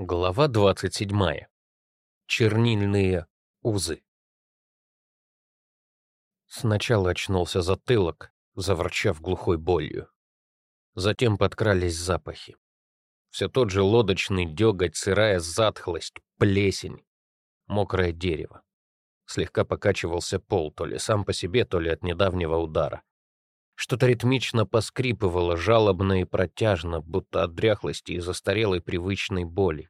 Глава 27. Чернильные узы. Сначала очнулся затылок, заворчав глухой болью. Затем подкрались запахи. Все тот же лодочный деготь, сырая затхлость, плесень, мокрое дерево. Слегка покачивался пол, то ли сам по себе, то ли от недавнего удара. Что-то ритмично поскрипывало, жалобно и протяжно, будто от дряхлости и застарелой привычной боли.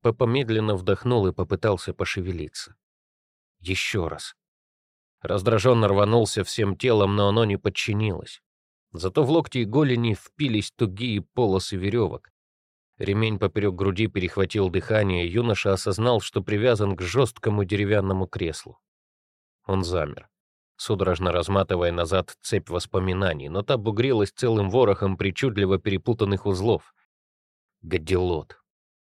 Папа медленно вдохнул и попытался пошевелиться. Еще раз. Раздраженно рванулся всем телом, но оно не подчинилось. Зато в локти и голени впились тугие полосы веревок. Ремень поперек груди перехватил дыхание, юноша осознал, что привязан к жесткому деревянному креслу. Он замер судорожно разматывая назад цепь воспоминаний, но та бугрилась целым ворохом причудливо перепутанных узлов. Гадилот.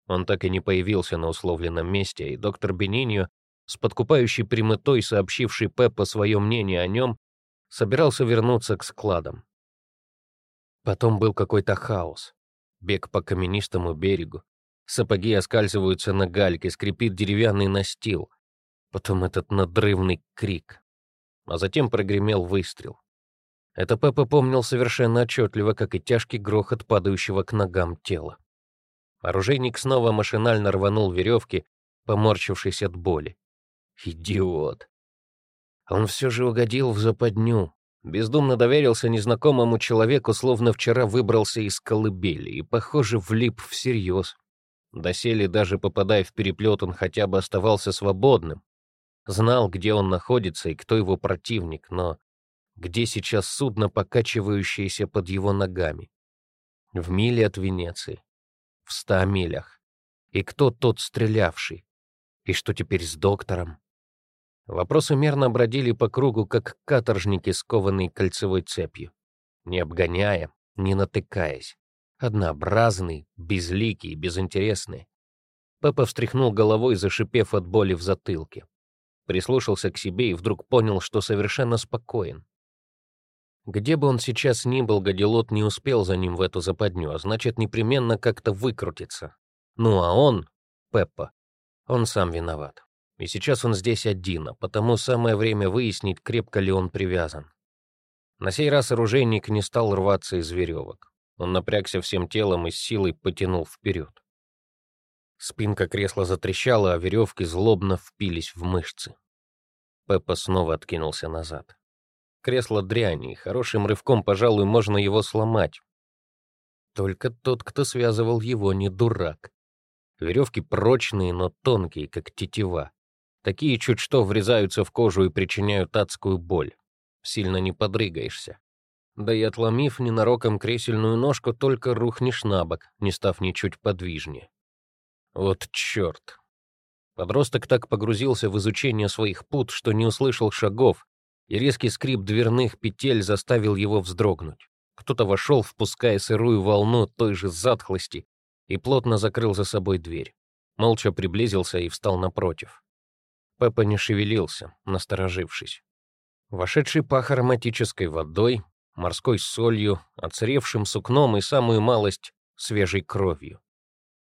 Он так и не появился на условленном месте, и доктор Бениньо, с подкупающей прямотой сообщивший Пеппо свое мнение о нем, собирался вернуться к складам. Потом был какой-то хаос. Бег по каменистому берегу. Сапоги оскальзываются на гальке, скрипит деревянный настил. Потом этот надрывный крик а затем прогремел выстрел. Это Пеппа помнил совершенно отчетливо, как и тяжкий грохот падающего к ногам тела. Оружейник снова машинально рванул веревки, поморщившись от боли. Идиот. Он все же угодил в западню, бездумно доверился незнакомому человеку, словно вчера выбрался из колыбели, и, похоже, влип всерьез. Доселе, даже попадая в переплет, он хотя бы оставался свободным, знал, где он находится и кто его противник, но где сейчас судно, покачивающееся под его ногами? В миле от Венеции, в ста милях. И кто тот стрелявший? И что теперь с доктором? Вопросы мерно бродили по кругу, как каторжники, скованные кольцевой цепью, не обгоняя, не натыкаясь. Однообразный, безликий, безинтересный. Папа встряхнул головой, зашипев от боли в затылке прислушался к себе и вдруг понял, что совершенно спокоен. Где бы он сейчас ни был, Гадилот не успел за ним в эту западню, а значит, непременно как-то выкрутится. Ну а он, Пеппа, он сам виноват. И сейчас он здесь один, а потому самое время выяснить, крепко ли он привязан. На сей раз оружейник не стал рваться из веревок. Он напрягся всем телом и с силой потянул вперед. Спинка кресла затрещала, а веревки злобно впились в мышцы. Пеппа снова откинулся назад. Кресло дряни, хорошим рывком, пожалуй, можно его сломать. Только тот, кто связывал его, не дурак. Веревки прочные, но тонкие, как тетива. Такие чуть что врезаются в кожу и причиняют адскую боль. Сильно не подрыгаешься. Да и отломив ненароком кресельную ножку, только рухнешь на бок, не став ничуть подвижнее. Вот черт. Подросток так погрузился в изучение своих пут, что не услышал шагов, и резкий скрип дверных петель заставил его вздрогнуть. Кто-то вошел, впуская сырую волну той же затхлости, и плотно закрыл за собой дверь. Молча приблизился и встал напротив. Пеппа не шевелился, насторожившись. Вошедший пах ароматической водой, морской солью, отсыревшим сукном и самую малость свежей кровью.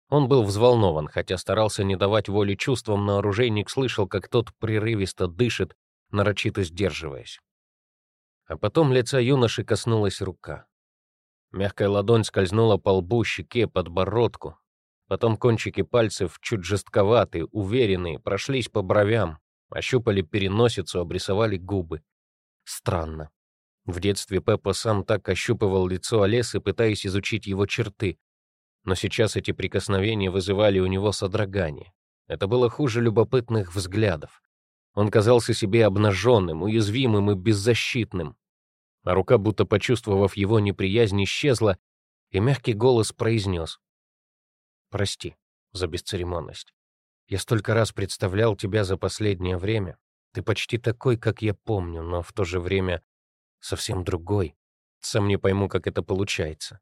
Он был взволнован, хотя старался не давать воли чувствам, но оружейник слышал, как тот прерывисто дышит, нарочито сдерживаясь. А потом лица юноши коснулась рука. Мягкая ладонь скользнула по лбу, щеке, подбородку. Потом кончики пальцев, чуть жестковатые, уверенные, прошлись по бровям, ощупали переносицу, обрисовали губы. Странно. В детстве Пеппа сам так ощупывал лицо Олесы, пытаясь изучить его черты, но сейчас эти прикосновения вызывали у него содрогание. Это было хуже любопытных взглядов. Он казался себе обнаженным, уязвимым и беззащитным. А рука, будто почувствовав его неприязнь, исчезла, и мягкий голос произнес. «Прости за бесцеремонность. Я столько раз представлял тебя за последнее время. Ты почти такой, как я помню, но в то же время совсем другой. Сам не пойму, как это получается.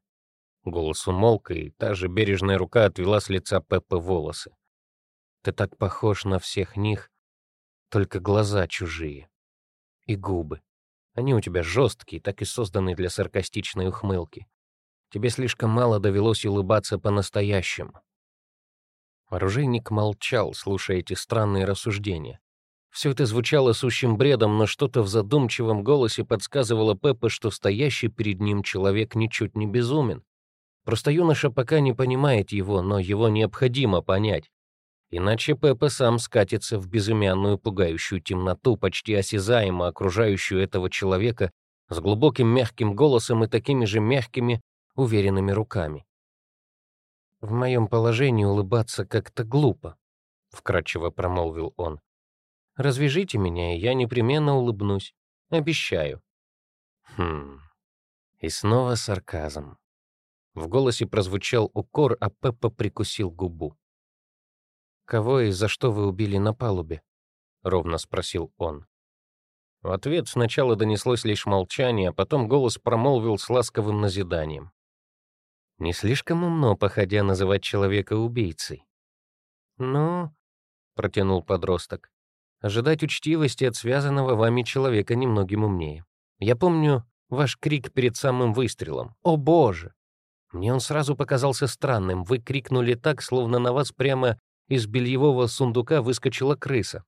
Голос умолк, и та же бережная рука отвела с лица Пеппы волосы. «Ты так похож на всех них, только глаза чужие. И губы. Они у тебя жесткие, так и созданы для саркастичной ухмылки. Тебе слишком мало довелось улыбаться по-настоящему». Оружейник молчал, слушая эти странные рассуждения. Все это звучало сущим бредом, но что-то в задумчивом голосе подсказывало Пеппе, что стоящий перед ним человек ничуть не безумен. Просто юноша пока не понимает его, но его необходимо понять. Иначе Пеппа сам скатится в безымянную пугающую темноту, почти осязаемо окружающую этого человека с глубоким мягким голосом и такими же мягкими, уверенными руками. «В моем положении улыбаться как-то глупо», — вкратчиво промолвил он. «Развяжите меня, и я непременно улыбнусь. Обещаю». Хм. И снова сарказм. В голосе прозвучал укор, а Пеппа прикусил губу. «Кого и за что вы убили на палубе?» — ровно спросил он. В ответ сначала донеслось лишь молчание, а потом голос промолвил с ласковым назиданием. «Не слишком умно, походя, называть человека убийцей». «Ну...» — протянул подросток. «Ожидать учтивости от связанного вами человека немногим умнее. Я помню ваш крик перед самым выстрелом. «О, Боже!» Мне он сразу показался странным. Вы крикнули так, словно на вас прямо из бельевого сундука выскочила крыса.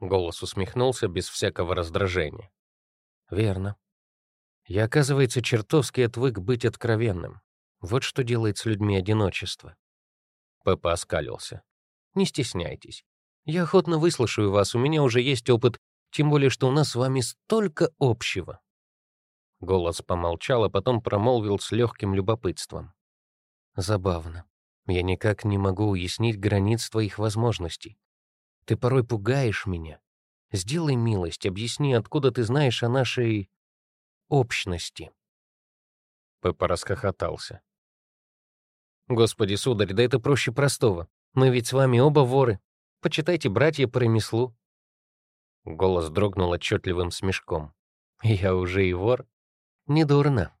Голос усмехнулся без всякого раздражения. «Верно. Я, оказывается, чертовски отвык быть откровенным. Вот что делает с людьми одиночество». Пеппа оскалился. «Не стесняйтесь. Я охотно выслушаю вас, у меня уже есть опыт, тем более, что у нас с вами столько общего». Голос помолчал, а потом промолвил с легким любопытством. «Забавно. Я никак не могу уяснить границ твоих возможностей. Ты порой пугаешь меня. Сделай милость, объясни, откуда ты знаешь о нашей общности». Пеппа расхохотался. «Господи, сударь, да это проще простого. Мы ведь с вами оба воры. Почитайте «Братья по ремеслу». Голос дрогнул отчетливым смешком. «Я уже и вор?» «Недурно».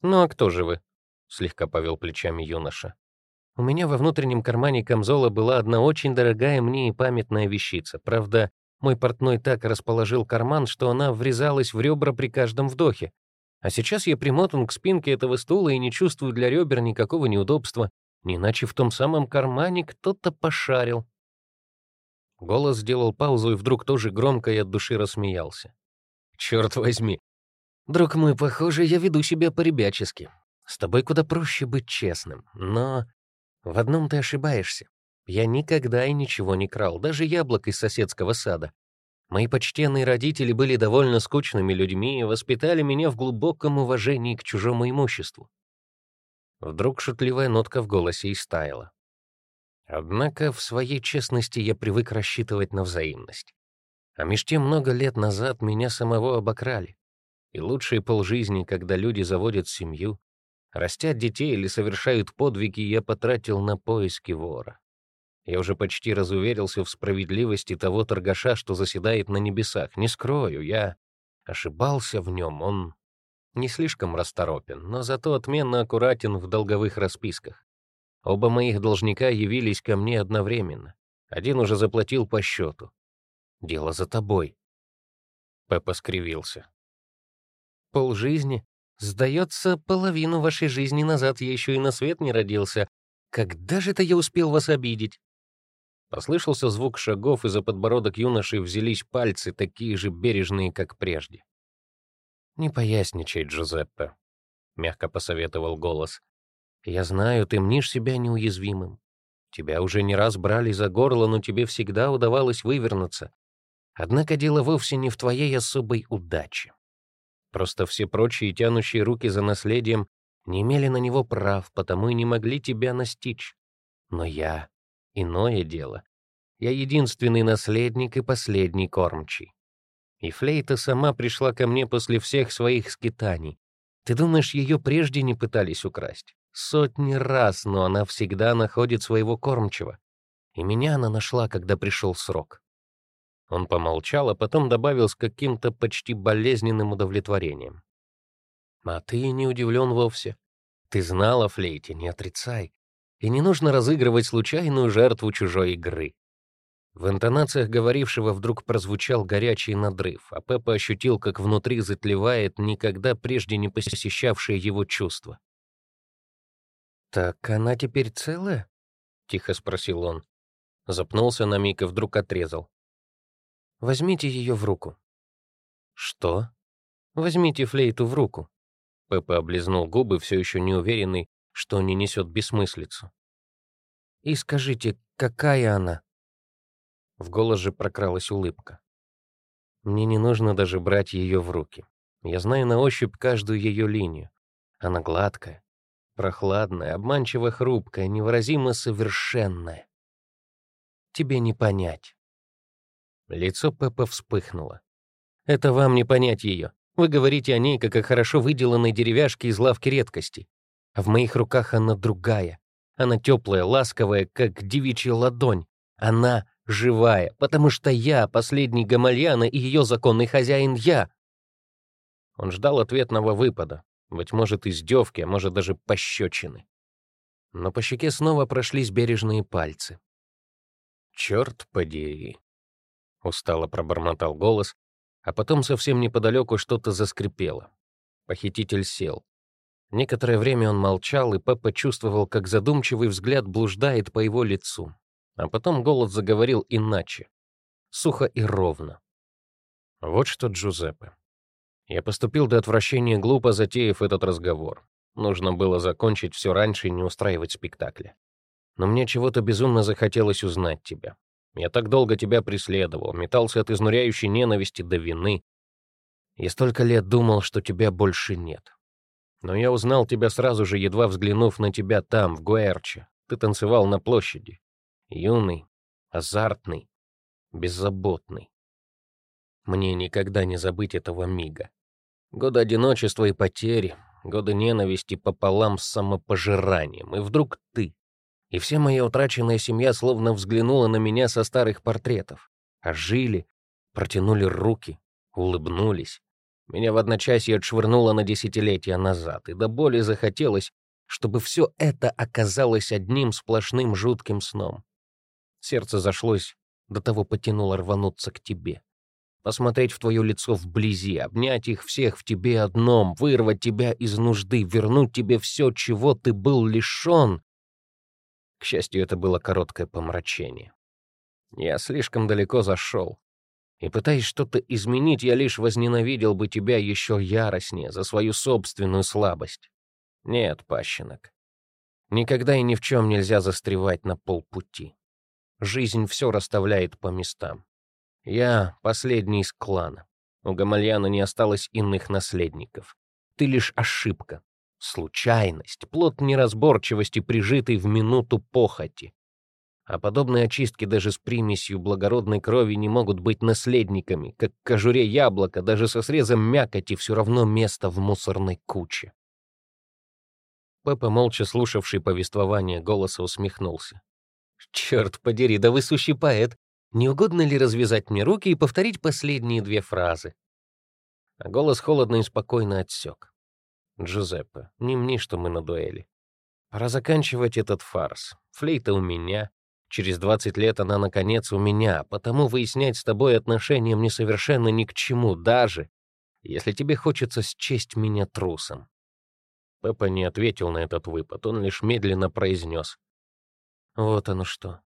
«Ну а кто же вы?» — слегка повел плечами юноша. У меня во внутреннем кармане камзола была одна очень дорогая мне и памятная вещица. Правда, мой портной так расположил карман, что она врезалась в ребра при каждом вдохе. А сейчас я примотан к спинке этого стула и не чувствую для ребер никакого неудобства, не иначе в том самом кармане кто-то пошарил. Голос сделал паузу и вдруг тоже громко и от души рассмеялся. «Черт возьми! Друг мой, похоже, я веду себя по-ребячески. С тобой куда проще быть честным, но в одном ты ошибаешься. Я никогда и ничего не крал, даже яблок из соседского сада. Мои почтенные родители были довольно скучными людьми и воспитали меня в глубоком уважении к чужому имуществу. Вдруг шутливая нотка в голосе истаяла. Однако в своей честности я привык рассчитывать на взаимность. А меж тем много лет назад меня самого обокрали. И лучшие полжизни, когда люди заводят семью, Растят детей или совершают подвиги, я потратил на поиски вора. Я уже почти разуверился в справедливости того торгаша, что заседает на небесах. Не скрою, я ошибался в нем. Он не слишком расторопен, но зато отменно аккуратен в долговых расписках. Оба моих должника явились ко мне одновременно. Один уже заплатил по счету. Дело за тобой. Пеппа скривился. Пол жизни Сдается, половину вашей жизни назад я еще и на свет не родился. Когда же это я успел вас обидеть?» Послышался звук шагов, и за подбородок юноши взялись пальцы, такие же бережные, как прежде. «Не поясничай, Джузеппе», — мягко посоветовал голос. «Я знаю, ты мнишь себя неуязвимым. Тебя уже не раз брали за горло, но тебе всегда удавалось вывернуться. Однако дело вовсе не в твоей особой удаче. Просто все прочие, тянущие руки за наследием, не имели на него прав, потому и не могли тебя настичь. Но я — иное дело. Я единственный наследник и последний кормчий. И флейта сама пришла ко мне после всех своих скитаний. Ты думаешь, ее прежде не пытались украсть? Сотни раз, но она всегда находит своего кормчего. И меня она нашла, когда пришел срок. Он помолчал, а потом добавил с каким-то почти болезненным удовлетворением. «А ты не удивлен вовсе. Ты знал о флейте, не отрицай. И не нужно разыгрывать случайную жертву чужой игры». В интонациях говорившего вдруг прозвучал горячий надрыв, а Пеппа ощутил, как внутри затлевает никогда прежде не посещавшее его чувство. «Так она теперь целая?» тихо спросил он. Запнулся на миг и вдруг отрезал. «Возьмите ее в руку». «Что?» «Возьмите флейту в руку». Пеппа облизнул губы, все еще не уверенный, что не несет бессмыслицу. «И скажите, какая она?» В голос же прокралась улыбка. «Мне не нужно даже брать ее в руки. Я знаю на ощупь каждую ее линию. Она гладкая, прохладная, обманчиво хрупкая, невыразимо совершенная. Тебе не понять. Лицо Пеппа вспыхнуло. Это вам не понять ее. Вы говорите о ней, как о хорошо выделанной деревяшке из лавки редкостей. А в моих руках она другая. Она теплая, ласковая, как девичья ладонь. Она живая, потому что я, последний Гамальяна и ее законный хозяин я. Он ждал ответного выпада, быть может, издевки, а может, даже пощечины. Но по щеке снова прошлись бережные пальцы. «Черт подери!» — устало пробормотал голос, а потом совсем неподалеку что-то заскрипело. Похититель сел. Некоторое время он молчал, и Пеппа чувствовал, как задумчивый взгляд блуждает по его лицу. А потом голос заговорил иначе. Сухо и ровно. «Вот что, Джузеппе, я поступил до отвращения глупо, затеяв этот разговор. Нужно было закончить все раньше и не устраивать спектакля. Но мне чего-то безумно захотелось узнать тебя. Я так долго тебя преследовал, метался от изнуряющей ненависти до вины. И столько лет думал, что тебя больше нет. Но я узнал тебя сразу же, едва взглянув на тебя там, в Гуэрче. Ты танцевал на площади. Юный, азартный, беззаботный. Мне никогда не забыть этого мига. Годы одиночества и потери, годы ненависти пополам с самопожиранием. И вдруг ты. И вся моя утраченная семья словно взглянула на меня со старых портретов. Ожили, протянули руки, улыбнулись. Меня в одночасье отшвырнуло на десятилетия назад, и до боли захотелось, чтобы все это оказалось одним сплошным жутким сном. Сердце зашлось, до того потянуло рвануться к тебе посмотреть в твое лицо вблизи, обнять их всех в тебе одном, вырвать тебя из нужды, вернуть тебе все, чего ты был лишен. К счастью, это было короткое помрачение. Я слишком далеко зашел. И пытаясь что-то изменить, я лишь возненавидел бы тебя еще яростнее за свою собственную слабость. Нет, пащенок. Никогда и ни в чем нельзя застревать на полпути. Жизнь все расставляет по местам. Я последний из клана. У Гамальяна не осталось иных наследников. Ты лишь ошибка, случайность, плод неразборчивости, прижитый в минуту похоти. А подобные очистки даже с примесью благородной крови не могут быть наследниками, как кожуре яблока, даже со срезом мякоти все равно место в мусорной куче. Пеппа, молча слушавший повествование голоса, усмехнулся. «Черт подери, да вы сущий поэт. Не угодно ли развязать мне руки и повторить последние две фразы? А голос холодно и спокойно отсек. «Джузеппе, не мни, что мы на дуэли. Пора заканчивать этот фарс. Флейта у меня. Через 20 лет она, наконец, у меня, потому выяснять с тобой отношения мне совершенно ни к чему, даже если тебе хочется счесть меня трусом». Пеппа не ответил на этот выпад, он лишь медленно произнес. «Вот оно что.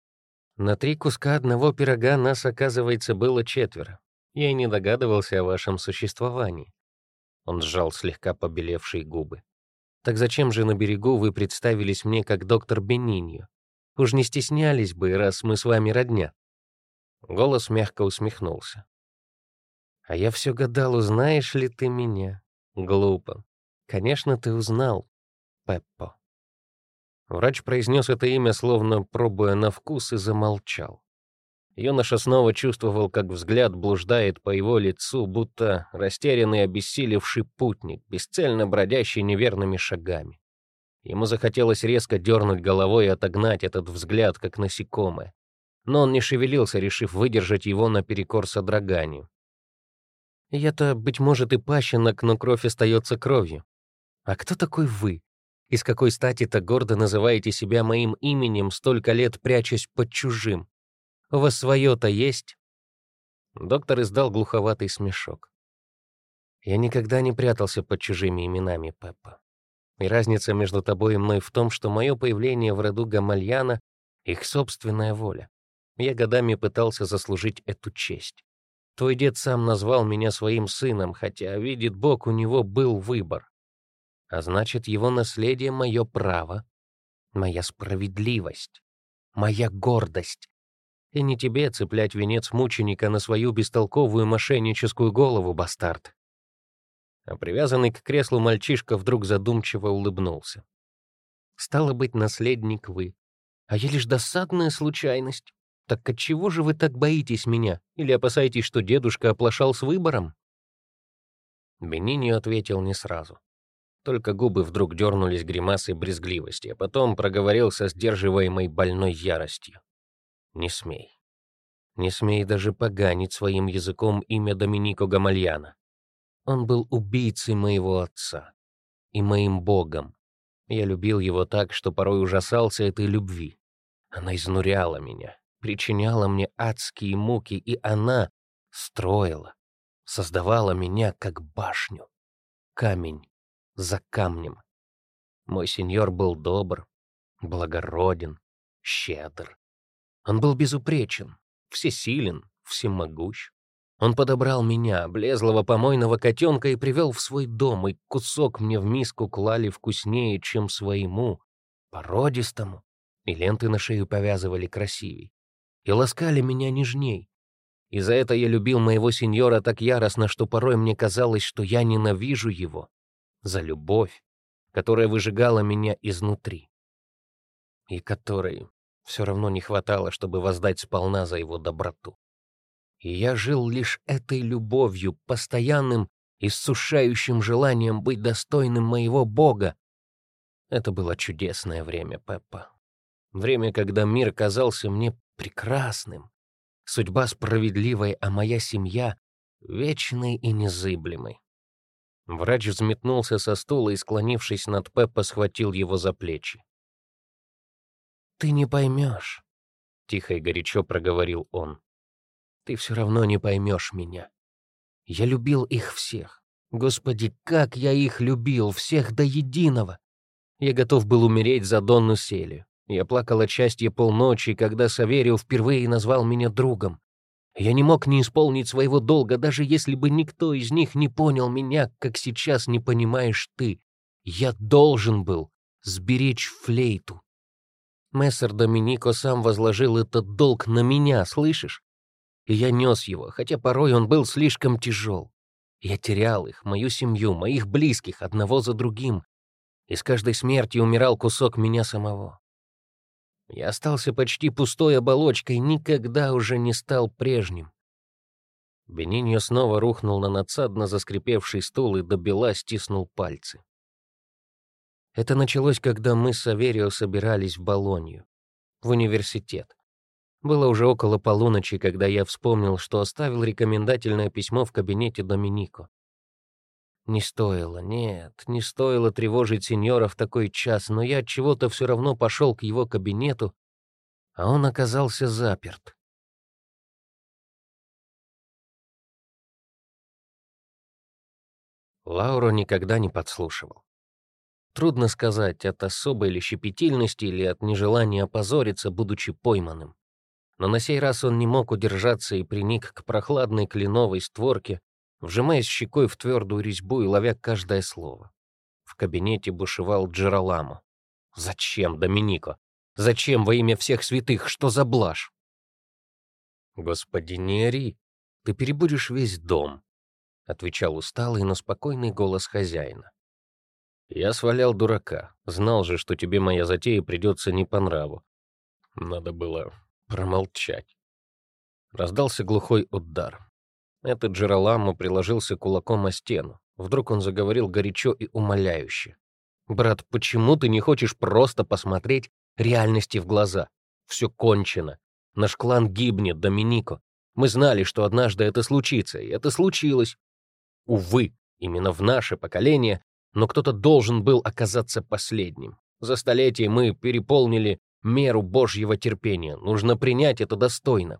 На три куска одного пирога нас, оказывается, было четверо. Я и не догадывался о вашем существовании. Он сжал слегка побелевшие губы. Так зачем же на берегу вы представились мне как доктор Бениньо? Уж не стеснялись бы, раз мы с вами родня. Голос мягко усмехнулся. А я все гадал, узнаешь ли ты меня? Глупо. Конечно, ты узнал, Пеппо. Врач произнес это имя, словно пробуя на вкус, и замолчал. Юноша снова чувствовал, как взгляд блуждает по его лицу, будто растерянный обессилевший путник, бесцельно бродящий неверными шагами. Ему захотелось резко дернуть головой и отогнать этот взгляд, как насекомое. Но он не шевелился, решив выдержать его наперекор содроганию. «Я-то, быть может, и пащенок, но кровь остается кровью. А кто такой вы? И с какой стати так гордо называете себя моим именем, столько лет прячась под чужим? У вас свое-то есть?» Доктор издал глуховатый смешок. «Я никогда не прятался под чужими именами, Пеппа. И разница между тобой и мной в том, что мое появление в роду Гамальяна их собственная воля. Я годами пытался заслужить эту честь. Твой дед сам назвал меня своим сыном, хотя, видит Бог, у него был выбор. А значит, его наследие — мое право, моя справедливость, моя гордость. И не тебе цеплять венец мученика на свою бестолковую мошенническую голову, бастард. А привязанный к креслу мальчишка вдруг задумчиво улыбнулся. Стало быть, наследник вы. А я лишь досадная случайность. Так отчего же вы так боитесь меня? Или опасаетесь, что дедушка оплошал с выбором?» Бениньо ответил не сразу. Только губы вдруг дернулись гримасой брезгливости, а потом проговорил со сдерживаемой больной яростью. «Не смей. Не смей даже поганить своим языком имя Доминико Гамальяна. Он был убийцей моего отца и моим богом. Я любил его так, что порой ужасался этой любви. Она изнуряла меня, причиняла мне адские муки, и она строила, создавала меня как башню, камень за камнем. Мой сеньор был добр, благороден, щедр. Он был безупречен, всесилен, всемогущ. Он подобрал меня, блезлого помойного котенка, и привел в свой дом, и кусок мне в миску клали вкуснее, чем своему, породистому, и ленты на шею повязывали красивей и ласкали меня нежней. И за это я любил моего сеньора так яростно, что порой мне казалось, что я ненавижу его за любовь, которая выжигала меня изнутри, и которой все равно не хватало, чтобы воздать сполна за его доброту. И я жил лишь этой любовью, постоянным, иссушающим желанием быть достойным моего Бога. Это было чудесное время, Пеппа. Время, когда мир казался мне прекрасным, судьба справедливой, а моя семья — вечной и незыблемой. Врач взметнулся со стула и, склонившись над Пеппа, схватил его за плечи. «Ты не поймешь», — тихо и горячо проговорил он. «Ты все равно не поймешь меня. Я любил их всех. Господи, как я их любил, всех до единого. Я готов был умереть за Донну Селию. Я плакал от счастья полночи, когда Саверио впервые назвал меня другом. Я не мог не исполнить своего долга, даже если бы никто из них не понял меня, как сейчас не понимаешь ты. Я должен был сберечь флейту. Мессер Доминико сам возложил этот долг на меня, слышишь? И я нес его, хотя порой он был слишком тяжел. Я терял их, мою семью, моих близких, одного за другим. И с каждой смертью умирал кусок меня самого. Я остался почти пустой оболочкой, никогда уже не стал прежним. Бениньо снова рухнул на надсадно заскрипевший стул и до бела стиснул пальцы. Это началось, когда мы с Аверио собирались в Болонью, в университет. Было уже около полуночи, когда я вспомнил, что оставил рекомендательное письмо в кабинете Доминико. Не стоило, нет, не стоило тревожить сеньора в такой час, но я от чего-то все равно пошел к его кабинету, а он оказался заперт. Лауро никогда не подслушивал. Трудно сказать, от особой ли щепетильности или от нежелания опозориться, будучи пойманным. Но на сей раз он не мог удержаться и приник к прохладной кленовой створке, вжимаясь щекой в твердую резьбу и ловя каждое слово. В кабинете бушевал Джераламо. «Зачем, Доминико? Зачем во имя всех святых? Что за блажь?» «Господи, не ори, ты перебудешь весь дом», — отвечал усталый, но спокойный голос хозяина. «Я свалял дурака, знал же, что тебе моя затея придется не по нраву. Надо было промолчать». Раздался глухой удар. Этот Джераламо приложился кулаком о стену. Вдруг он заговорил горячо и умоляюще. «Брат, почему ты не хочешь просто посмотреть реальности в глаза? Все кончено. Наш клан гибнет, Доминико. Мы знали, что однажды это случится, и это случилось. Увы, именно в наше поколение, но кто-то должен был оказаться последним. За столетия мы переполнили меру Божьего терпения. Нужно принять это достойно.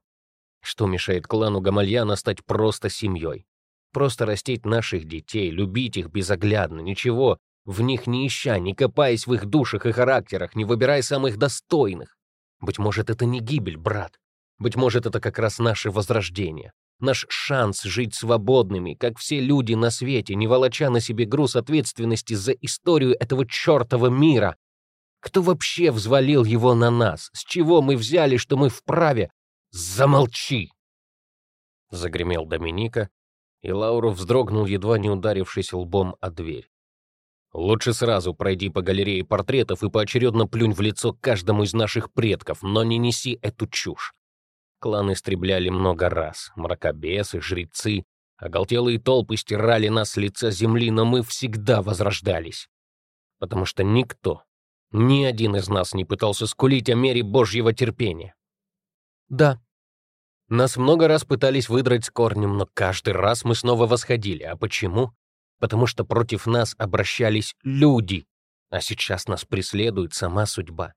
Что мешает клану Гамальяна стать просто семьей? Просто растить наших детей, любить их безоглядно, ничего в них не ища, не копаясь в их душах и характерах, не выбирая самых достойных. Быть может, это не гибель, брат. Быть может, это как раз наше возрождение. Наш шанс жить свободными, как все люди на свете, не волоча на себе груз ответственности за историю этого чертова мира. Кто вообще взвалил его на нас? С чего мы взяли, что мы вправе? Замолчи! Загремел Доминика, и Лауру вздрогнул, едва не ударившись лбом о дверь. Лучше сразу пройди по галерее портретов и поочередно плюнь в лицо каждому из наших предков, но не неси эту чушь. Клан истребляли много раз, мракобесы, жрецы, оголтелые толпы стирали нас с лица земли, но мы всегда возрождались. Потому что никто, ни один из нас не пытался скулить о мере Божьего терпения. Да, нас много раз пытались выдрать с корнем, но каждый раз мы снова восходили. А почему? потому что против нас обращались люди, а сейчас нас преследует сама судьба.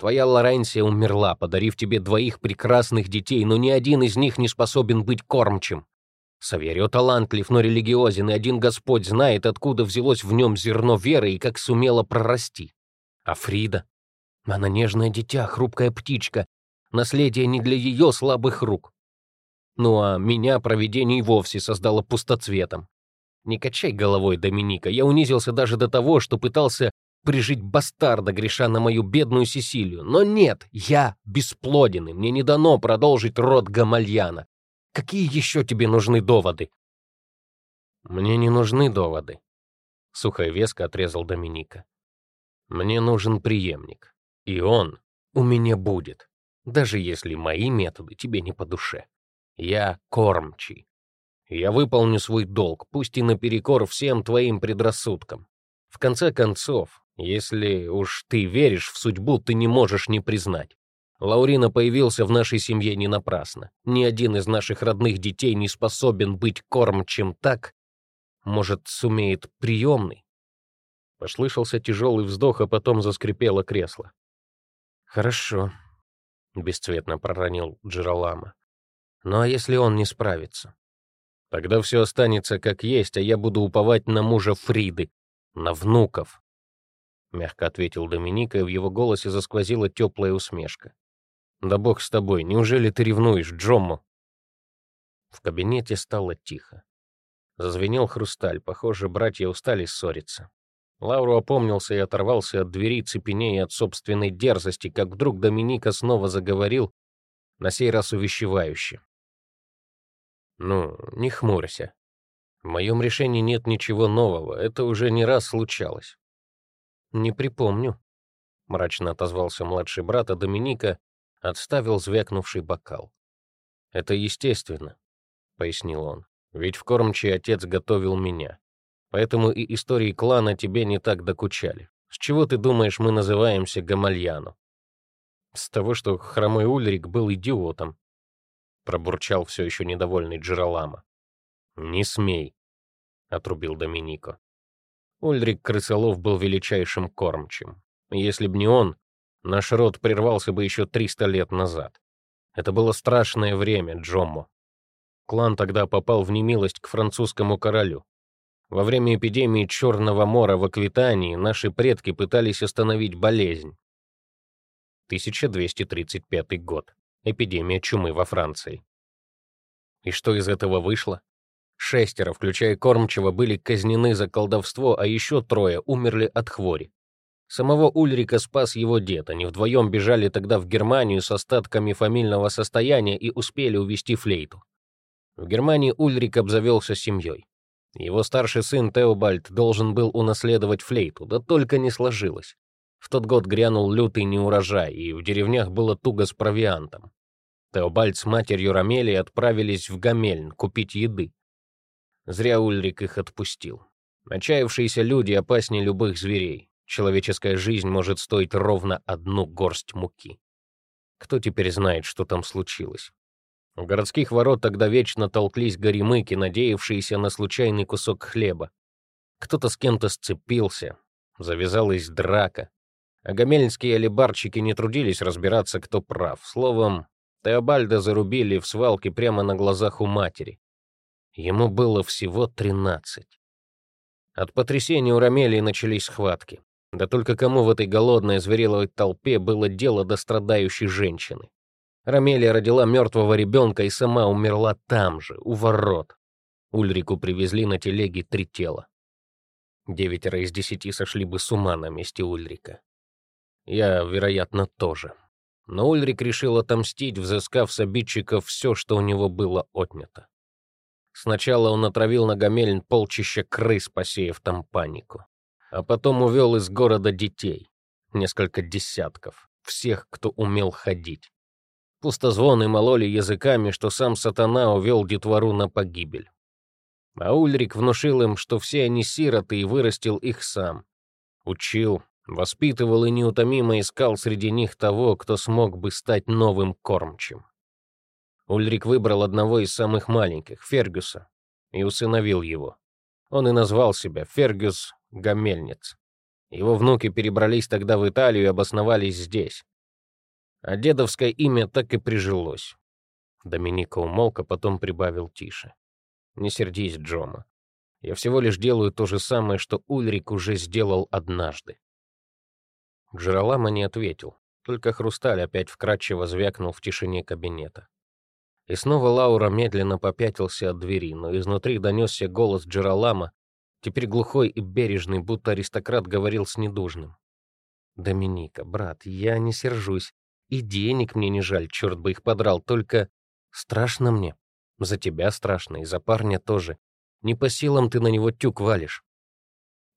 Твоя Лоренсия умерла, подарив тебе двоих прекрасных детей, но ни один из них не способен быть кормчим. Саверио талантлив, но религиозен, и один Господь знает, откуда взялось в нем зерно веры и как сумело прорасти. А Фрида? Она нежное дитя, хрупкая птичка, наследие не для ее слабых рук. Ну а меня провидение и вовсе создало пустоцветом. Не качай головой, Доминика, я унизился даже до того, что пытался прижить бастарда, греша на мою бедную Сесилию. Но нет, я бесплоден, и мне не дано продолжить род Гамальяна. Какие еще тебе нужны доводы? Мне не нужны доводы, — сухо и веско отрезал Доминика. Мне нужен преемник, и он у меня будет, даже если мои методы тебе не по душе. Я кормчий, я выполню свой долг, пусть и наперекор всем твоим предрассудкам. В конце концов, если уж ты веришь в судьбу, ты не можешь не признать. Лаурина появился в нашей семье не напрасно. Ни один из наших родных детей не способен быть кормчим так. Может, сумеет приемный? Послышался тяжелый вздох, а потом заскрипело кресло. «Хорошо», — бесцветно проронил Джералама. «Ну а если он не справится?» Тогда все останется как есть, а я буду уповать на мужа Фриды, на внуков. Мягко ответил Доминика, и в его голосе засквозила теплая усмешка. «Да бог с тобой, неужели ты ревнуешь, Джомму?» В кабинете стало тихо. Зазвенел хрусталь, похоже, братья устали ссориться. Лауру опомнился и оторвался от двери, цепенея от собственной дерзости, как вдруг Доминика снова заговорил, на сей раз увещевающе. Ну, не хмурься. В моем решении нет ничего нового, это уже не раз случалось. Не припомню. Мрачно отозвался младший брат, а Доминика отставил звякнувший бокал. Это естественно, пояснил он. Ведь в кормчий отец готовил меня. Поэтому и истории клана тебе не так докучали. С чего ты думаешь, мы называемся Гамальяну? С того, что хромой Ульрик был идиотом, пробурчал все еще недовольный Джералама. «Не смей», — отрубил Доминико. Ульрик Крысолов был величайшим кормчим. Если б не он, наш род прервался бы еще 300 лет назад. Это было страшное время, Джоммо. Клан тогда попал в немилость к французскому королю. Во время эпидемии Черного мора в Аквитании наши предки пытались остановить болезнь. 1235 год эпидемия чумы во Франции. И что из этого вышло? Шестеро, включая кормчего, были казнены за колдовство, а еще трое умерли от хвори. Самого Ульрика спас его дед, они вдвоем бежали тогда в Германию с остатками фамильного состояния и успели увести флейту. В Германии Ульрик обзавелся семьей. Его старший сын Теобальд должен был унаследовать флейту, да только не сложилось. В тот год грянул лютый неурожай, и в деревнях было туго с провиантом. Теобальд с матерью Рамели отправились в Гамельн купить еды. Зря Ульрик их отпустил. Отчаявшиеся люди опаснее любых зверей. Человеческая жизнь может стоить ровно одну горсть муки. Кто теперь знает, что там случилось? У городских ворот тогда вечно толклись горемыки, надеявшиеся на случайный кусок хлеба. Кто-то с кем-то сцепился, завязалась драка. А гамельнские алибарчики не трудились разбираться, кто прав. Словом, Теобальда зарубили в свалке прямо на глазах у матери. Ему было всего тринадцать. От потрясения у Рамелии начались схватки. Да только кому в этой голодной, зверелой толпе было дело до страдающей женщины? Рамелия родила мертвого ребенка и сама умерла там же, у ворот. Ульрику привезли на телеге три тела. Девятеро из десяти сошли бы с ума на месте Ульрика. Я, вероятно, тоже. Но Ульрик решил отомстить, взыскав с обидчиков все, что у него было отнято. Сначала он отравил на Гамельн полчища крыс, посеяв там панику. А потом увел из города детей. Несколько десятков. Всех, кто умел ходить. Пустозвоны мололи языками, что сам сатана увел детвору на погибель. А Ульрик внушил им, что все они сироты, и вырастил их сам. Учил, воспитывал и неутомимо искал среди них того, кто смог бы стать новым кормчим. Ульрик выбрал одного из самых маленьких, Фергюса, и усыновил его. Он и назвал себя Фергюс Гамельниц. Его внуки перебрались тогда в Италию и обосновались здесь. А дедовское имя так и прижилось. Доминика умолк, а потом прибавил тише. «Не сердись, Джома. Я всего лишь делаю то же самое, что Ульрик уже сделал однажды». Джералама не ответил, только хрусталь опять вкрадчиво звякнул в тишине кабинета. И снова Лаура медленно попятился от двери, но изнутри донесся голос Джералама, теперь глухой и бережный, будто аристократ говорил с недужным. «Доминика, брат, я не сержусь. И денег мне не жаль, черт бы их подрал, только страшно мне. За тебя страшно, и за парня тоже. Не по силам ты на него тюк валишь».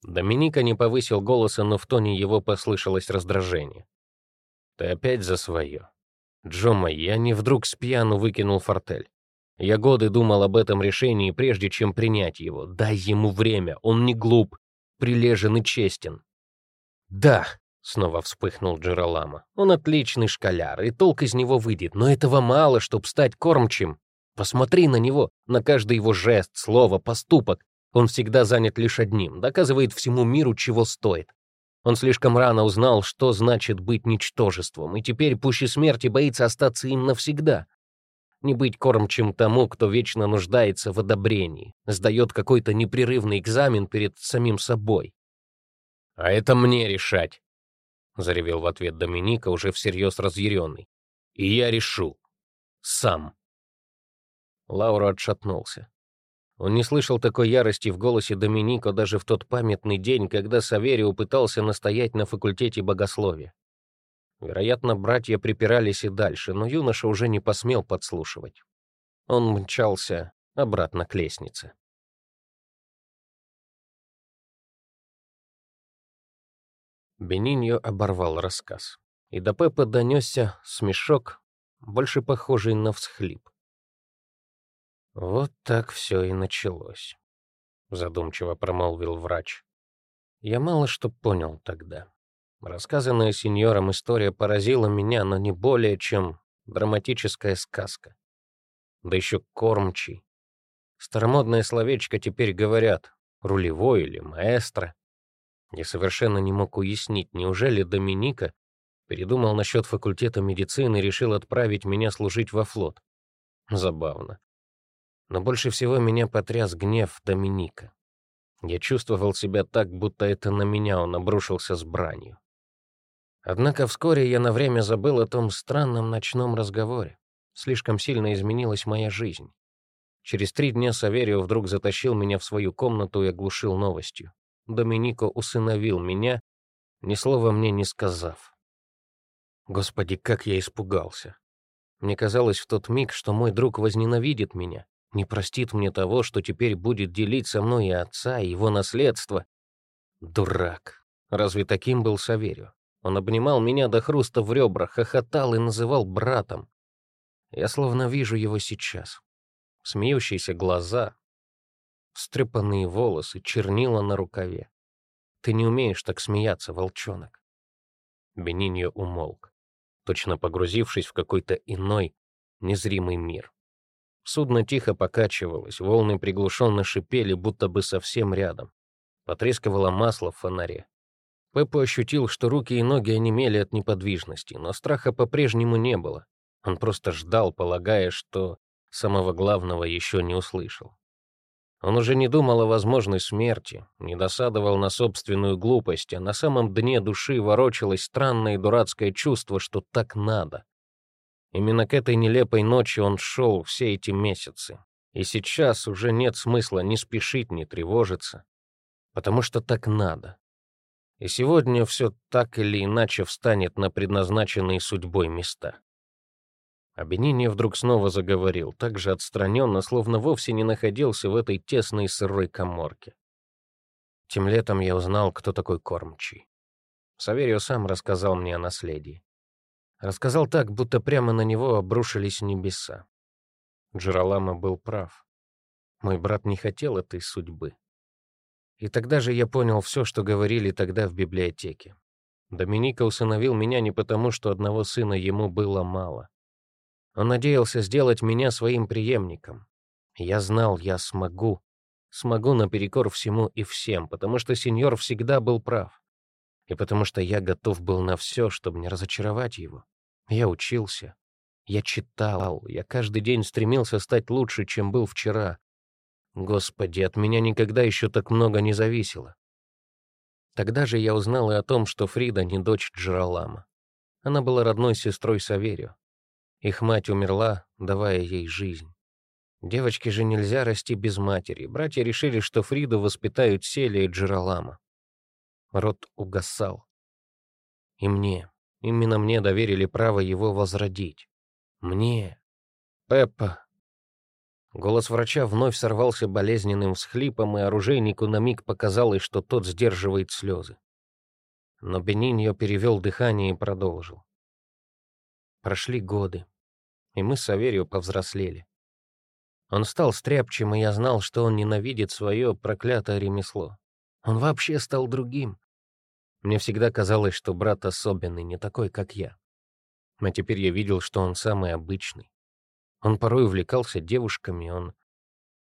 Доминика не повысил голоса, но в тоне его послышалось раздражение. «Ты опять за свое. Джома, я не вдруг с пьяну выкинул фортель. Я годы думал об этом решении, прежде чем принять его. Дай ему время, он не глуп, прилежен и честен. Да, снова вспыхнул Джералама. Он отличный школяр, и толк из него выйдет, но этого мало, чтобы стать кормчим. Посмотри на него, на каждый его жест, слово, поступок. Он всегда занят лишь одним, доказывает всему миру, чего стоит. Он слишком рано узнал, что значит быть ничтожеством, и теперь пуще смерти боится остаться им навсегда не быть кормчим тому, кто вечно нуждается в одобрении, сдает какой-то непрерывный экзамен перед самим собой. «А это мне решать», — заревел в ответ Доминика, уже всерьез разъяренный. «И я решу. Сам». Лаура отшатнулся. Он не слышал такой ярости в голосе Доминика даже в тот памятный день, когда Саверио пытался настоять на факультете богословия. Вероятно, братья припирались и дальше, но юноша уже не посмел подслушивать. Он мчался обратно к лестнице. Бениньо оборвал рассказ, и до Пеппа донесся смешок, больше похожий на всхлип. «Вот так все и началось», — задумчиво промолвил врач. «Я мало что понял тогда. Рассказанная сеньором история поразила меня, но не более, чем драматическая сказка. Да еще кормчий. Старомодное словечко теперь говорят «рулевой» или «маэстро». Я совершенно не мог уяснить, неужели Доминика передумал насчет факультета медицины и решил отправить меня служить во флот. Забавно. Но больше всего меня потряс гнев Доминика. Я чувствовал себя так, будто это на меня он обрушился с бранью. Однако вскоре я на время забыл о том странном ночном разговоре. Слишком сильно изменилась моя жизнь. Через три дня Саверио вдруг затащил меня в свою комнату и оглушил новостью. Доминико усыновил меня, ни слова мне не сказав. Господи, как я испугался. Мне казалось в тот миг, что мой друг возненавидит меня, не простит мне того, что теперь будет делить со мной и отца, и его наследство. Дурак. Разве таким был Саверио? Он обнимал меня до хруста в ребрах, хохотал и называл братом. Я словно вижу его сейчас. Смеющиеся глаза, встрепанные волосы, чернила на рукаве. Ты не умеешь так смеяться, волчонок. Бениньо умолк, точно погрузившись в какой-то иной, незримый мир. Судно тихо покачивалось, волны приглушенно шипели, будто бы совсем рядом. Потрескивало масло в фонаре. Пеппо ощутил, что руки и ноги онемели от неподвижности, но страха по-прежнему не было. Он просто ждал, полагая, что самого главного еще не услышал. Он уже не думал о возможной смерти, не досадовал на собственную глупость, а на самом дне души ворочалось странное и дурацкое чувство, что так надо. Именно к этой нелепой ночи он шел все эти месяцы. И сейчас уже нет смысла ни спешить, ни тревожиться, потому что так надо. И сегодня все так или иначе встанет на предназначенные судьбой места. А вдруг снова заговорил, так же отстраненно, словно вовсе не находился в этой тесной сырой коморке. Тем летом я узнал, кто такой кормчий. Саверио сам рассказал мне о наследии. Рассказал так, будто прямо на него обрушились небеса. Джералама был прав. Мой брат не хотел этой судьбы. И тогда же я понял все, что говорили тогда в библиотеке. Доминика усыновил меня не потому, что одного сына ему было мало. Он надеялся сделать меня своим преемником. Я знал, я смогу. Смогу наперекор всему и всем, потому что сеньор всегда был прав. И потому что я готов был на все, чтобы не разочаровать его. Я учился. Я читал. Я каждый день стремился стать лучше, чем был вчера. Господи, от меня никогда еще так много не зависело. Тогда же я узнал и о том, что Фрида не дочь Джералама. Она была родной сестрой Саверио. Их мать умерла, давая ей жизнь. Девочке же нельзя расти без матери. Братья решили, что Фриду воспитают Селия и Джералама. Род угасал. И мне, именно мне доверили право его возродить. Мне. Пеппа. Голос врача вновь сорвался болезненным всхлипом, и оружейнику на миг показалось, что тот сдерживает слезы. Но Бениньо перевел дыхание и продолжил. Прошли годы и мы с Аверио повзрослели. Он стал стряпчим, и я знал, что он ненавидит свое проклятое ремесло. Он вообще стал другим. Мне всегда казалось, что брат особенный, не такой, как я. А теперь я видел, что он самый обычный. Он порой увлекался девушками, он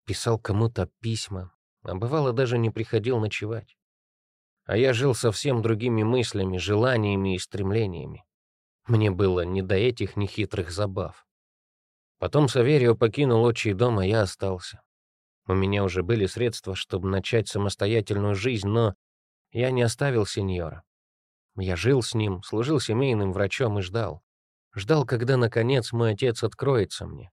писал кому-то письма, а бывало даже не приходил ночевать. А я жил совсем другими мыслями, желаниями и стремлениями. Мне было не до этих нехитрых забав. Потом Саверио покинул отчий дом, а я остался. У меня уже были средства, чтобы начать самостоятельную жизнь, но я не оставил сеньора. Я жил с ним, служил семейным врачом и ждал. Ждал, когда, наконец, мой отец откроется мне.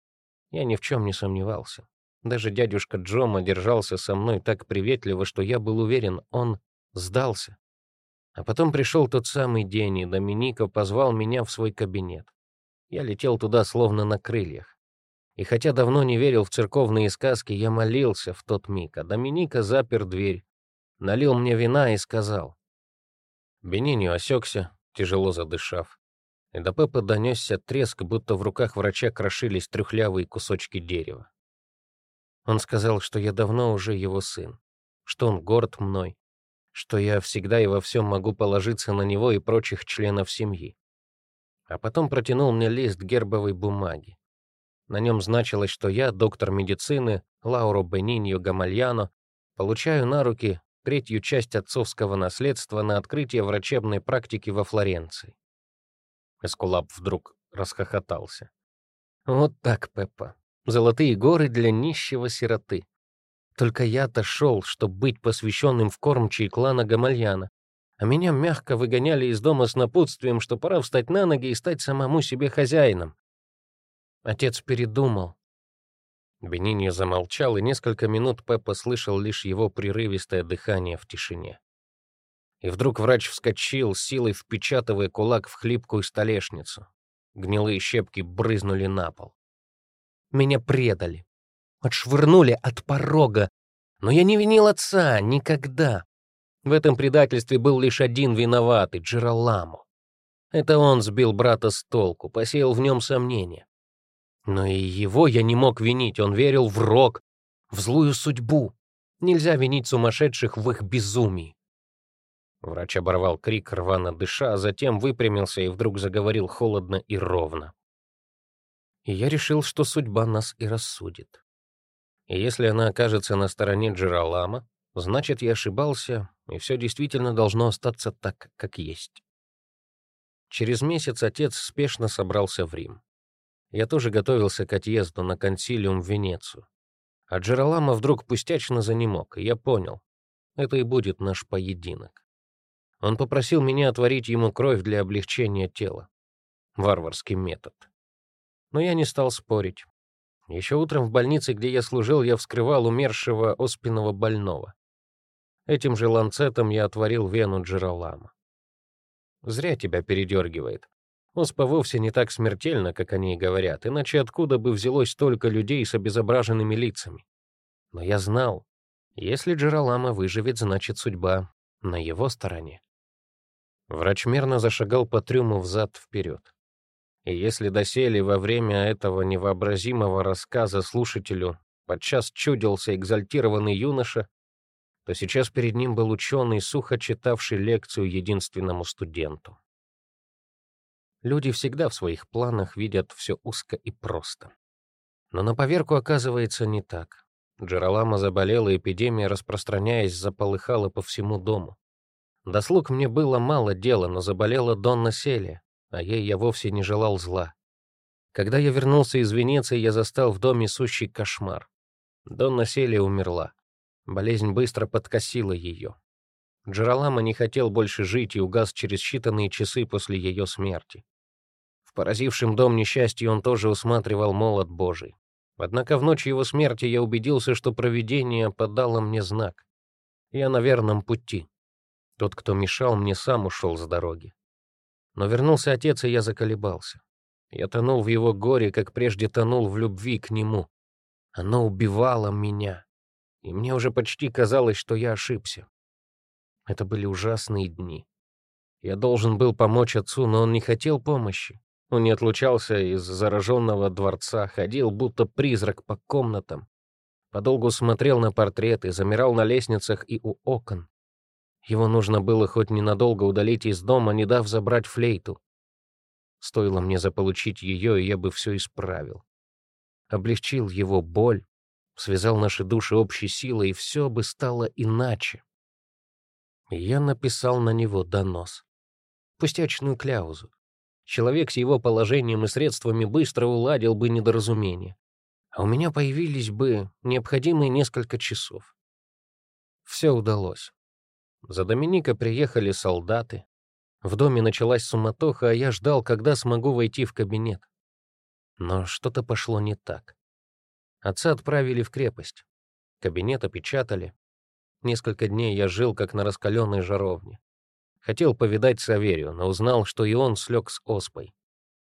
Я ни в чем не сомневался. Даже дядюшка Джома держался со мной так приветливо, что я был уверен, он сдался. А потом пришел тот самый день, и Доминика позвал меня в свой кабинет. Я летел туда словно на крыльях. И хотя давно не верил в церковные сказки, я молился в тот миг, а Доминика запер дверь, налил мне вина и сказал. Бениньо осекся, тяжело задышав. И до Пеппа донесся треск, будто в руках врача крошились трюхлявые кусочки дерева. Он сказал, что я давно уже его сын, что он горд мной, что я всегда и во всем могу положиться на него и прочих членов семьи. А потом протянул мне лист гербовой бумаги. На нем значилось, что я, доктор медицины Лауро Бениньо Гамальяно, получаю на руки третью часть отцовского наследства на открытие врачебной практики во Флоренции. Эскулап вдруг расхохотался. «Вот так, Пеппа. Золотые горы для нищего сироты. Только я-то шел, чтобы быть посвященным в кормчий клана Гамальяна, а меня мягко выгоняли из дома с напутствием, что пора встать на ноги и стать самому себе хозяином. Отец передумал. Бениньо замолчал, и несколько минут Пеппа слышал лишь его прерывистое дыхание в тишине. И вдруг врач вскочил, силой впечатывая кулак в хлипкую столешницу. Гнилые щепки брызнули на пол. Меня предали. Отшвырнули от порога. Но я не винил отца никогда. В этом предательстве был лишь один виноватый — Джераламо. Это он сбил брата с толку, посеял в нем сомнения. Но и его я не мог винить, он верил в рок, в злую судьбу. Нельзя винить сумасшедших в их безумии. Врач оборвал крик, рвано дыша, а затем выпрямился и вдруг заговорил холодно и ровно. И я решил, что судьба нас и рассудит. И если она окажется на стороне Джералама, значит, я ошибался, и все действительно должно остаться так, как есть. Через месяц отец спешно собрался в Рим. Я тоже готовился к отъезду на консилиум в Венецию. А Джералама вдруг пустячно занемог, и я понял. Это и будет наш поединок. Он попросил меня отварить ему кровь для облегчения тела. Варварский метод. Но я не стал спорить. Еще утром в больнице, где я служил, я вскрывал умершего оспенного больного. Этим же ланцетом я отворил вену Джералама. Зря тебя передергивает. Оспа вовсе не так смертельна, как они и говорят, иначе откуда бы взялось столько людей с обезображенными лицами? Но я знал, если Джералама выживет, значит судьба на его стороне. Врач мерно зашагал по трюму взад-вперед. И если доселе во время этого невообразимого рассказа слушателю подчас чудился экзальтированный юноша, то сейчас перед ним был ученый, сухо читавший лекцию единственному студенту. Люди всегда в своих планах видят все узко и просто. Но на поверку оказывается не так. Джералама заболела, эпидемия, распространяясь, заполыхала по всему дому. До слуг мне было мало дела, но заболела Донна Селия, а ей я вовсе не желал зла. Когда я вернулся из Венеции, я застал в доме сущий кошмар. Донна Селия умерла. Болезнь быстро подкосила ее. Джералама не хотел больше жить и угас через считанные часы после ее смерти. Поразившем дом несчастье он тоже усматривал молот Божий. Однако в ночь его смерти я убедился, что провидение подало мне знак. Я на верном пути. Тот, кто мешал, мне сам ушел с дороги. Но вернулся отец, и я заколебался. Я тонул в его горе, как прежде тонул в любви к нему. Оно убивало меня, и мне уже почти казалось, что я ошибся. Это были ужасные дни. Я должен был помочь отцу, но он не хотел помощи. Он не отлучался из зараженного дворца, ходил, будто призрак по комнатам. Подолгу смотрел на портреты, замирал на лестницах и у окон. Его нужно было хоть ненадолго удалить из дома, не дав забрать флейту. Стоило мне заполучить ее, и я бы все исправил. Облегчил его боль, связал наши души общей силой, и все бы стало иначе. Я написал на него донос. Пустячную кляузу. Человек с его положением и средствами быстро уладил бы недоразумение. А у меня появились бы необходимые несколько часов. Все удалось. За Доминика приехали солдаты. В доме началась суматоха, а я ждал, когда смогу войти в кабинет. Но что-то пошло не так. Отца отправили в крепость. Кабинет опечатали. Несколько дней я жил, как на раскаленной жаровне. Хотел повидать Саверию, но узнал, что и он слег с оспой.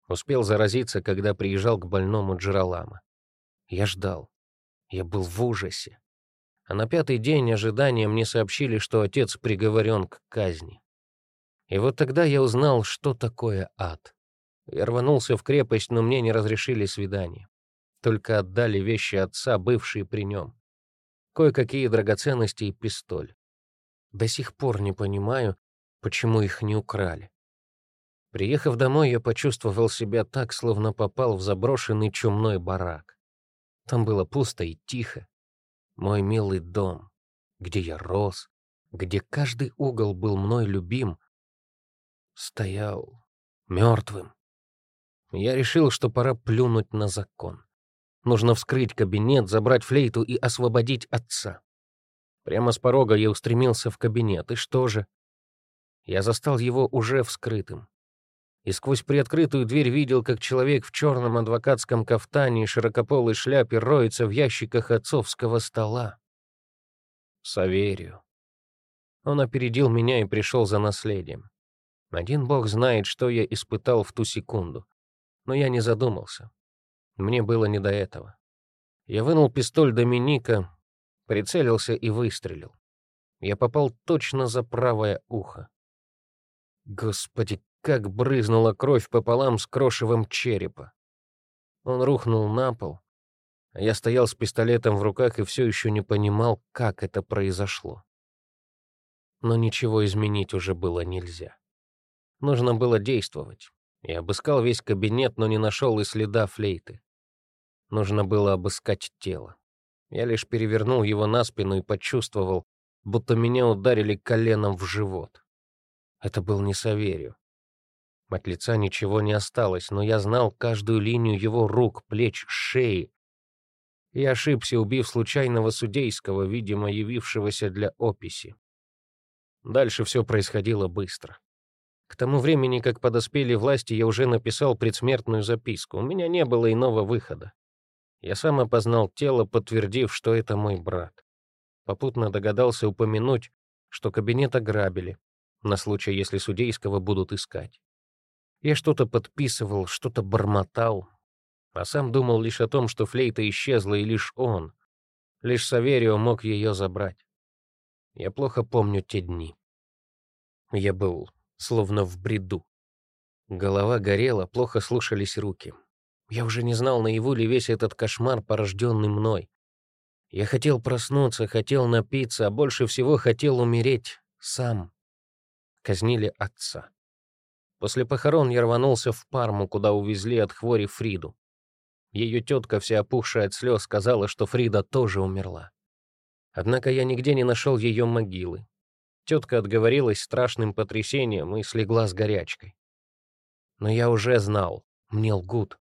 Успел заразиться, когда приезжал к больному Джералама. Я ждал. Я был в ужасе а на пятый день ожидания мне сообщили, что отец приговорен к казни. И вот тогда я узнал, что такое ад. Я рванулся в крепость, но мне не разрешили свидание. Только отдали вещи отца, бывшие при нем. Кое-какие драгоценности и пистоль. До сих пор не понимаю, почему их не украли. Приехав домой, я почувствовал себя так, словно попал в заброшенный чумной барак. Там было пусто и тихо, мой милый дом, где я рос, где каждый угол был мной любим, стоял мертвым. Я решил, что пора плюнуть на закон. Нужно вскрыть кабинет, забрать флейту и освободить отца. Прямо с порога я устремился в кабинет, и что же? Я застал его уже вскрытым и сквозь приоткрытую дверь видел, как человек в черном адвокатском кафтане и широкополой шляпе роется в ящиках отцовского стола. Саверию. Он опередил меня и пришел за наследием. Один бог знает, что я испытал в ту секунду. Но я не задумался. Мне было не до этого. Я вынул пистоль Доминика, прицелился и выстрелил. Я попал точно за правое ухо. Господи, как брызнула кровь пополам с крошевом черепа. Он рухнул на пол, а я стоял с пистолетом в руках и все еще не понимал, как это произошло. Но ничего изменить уже было нельзя. Нужно было действовать. Я обыскал весь кабинет, но не нашел и следа флейты. Нужно было обыскать тело. Я лишь перевернул его на спину и почувствовал, будто меня ударили коленом в живот. Это был не Саверию. От лица ничего не осталось, но я знал каждую линию его рук, плеч, шеи. и ошибся, убив случайного судейского, видимо, явившегося для описи. Дальше все происходило быстро. К тому времени, как подоспели власти, я уже написал предсмертную записку. У меня не было иного выхода. Я сам опознал тело, подтвердив, что это мой брат. Попутно догадался упомянуть, что кабинет ограбили, на случай, если судейского будут искать. Я что-то подписывал, что-то бормотал, а сам думал лишь о том, что флейта исчезла, и лишь он, лишь Саверио мог ее забрать. Я плохо помню те дни. Я был словно в бреду. Голова горела, плохо слушались руки. Я уже не знал, наяву ли весь этот кошмар, порожденный мной. Я хотел проснуться, хотел напиться, а больше всего хотел умереть сам. Казнили отца. После похорон я рванулся в Парму, куда увезли от хвори Фриду. Ее тетка, вся опухшая от слез, сказала, что Фрида тоже умерла. Однако я нигде не нашел ее могилы. Тетка отговорилась страшным потрясением и слегла с горячкой. Но я уже знал, мне лгут.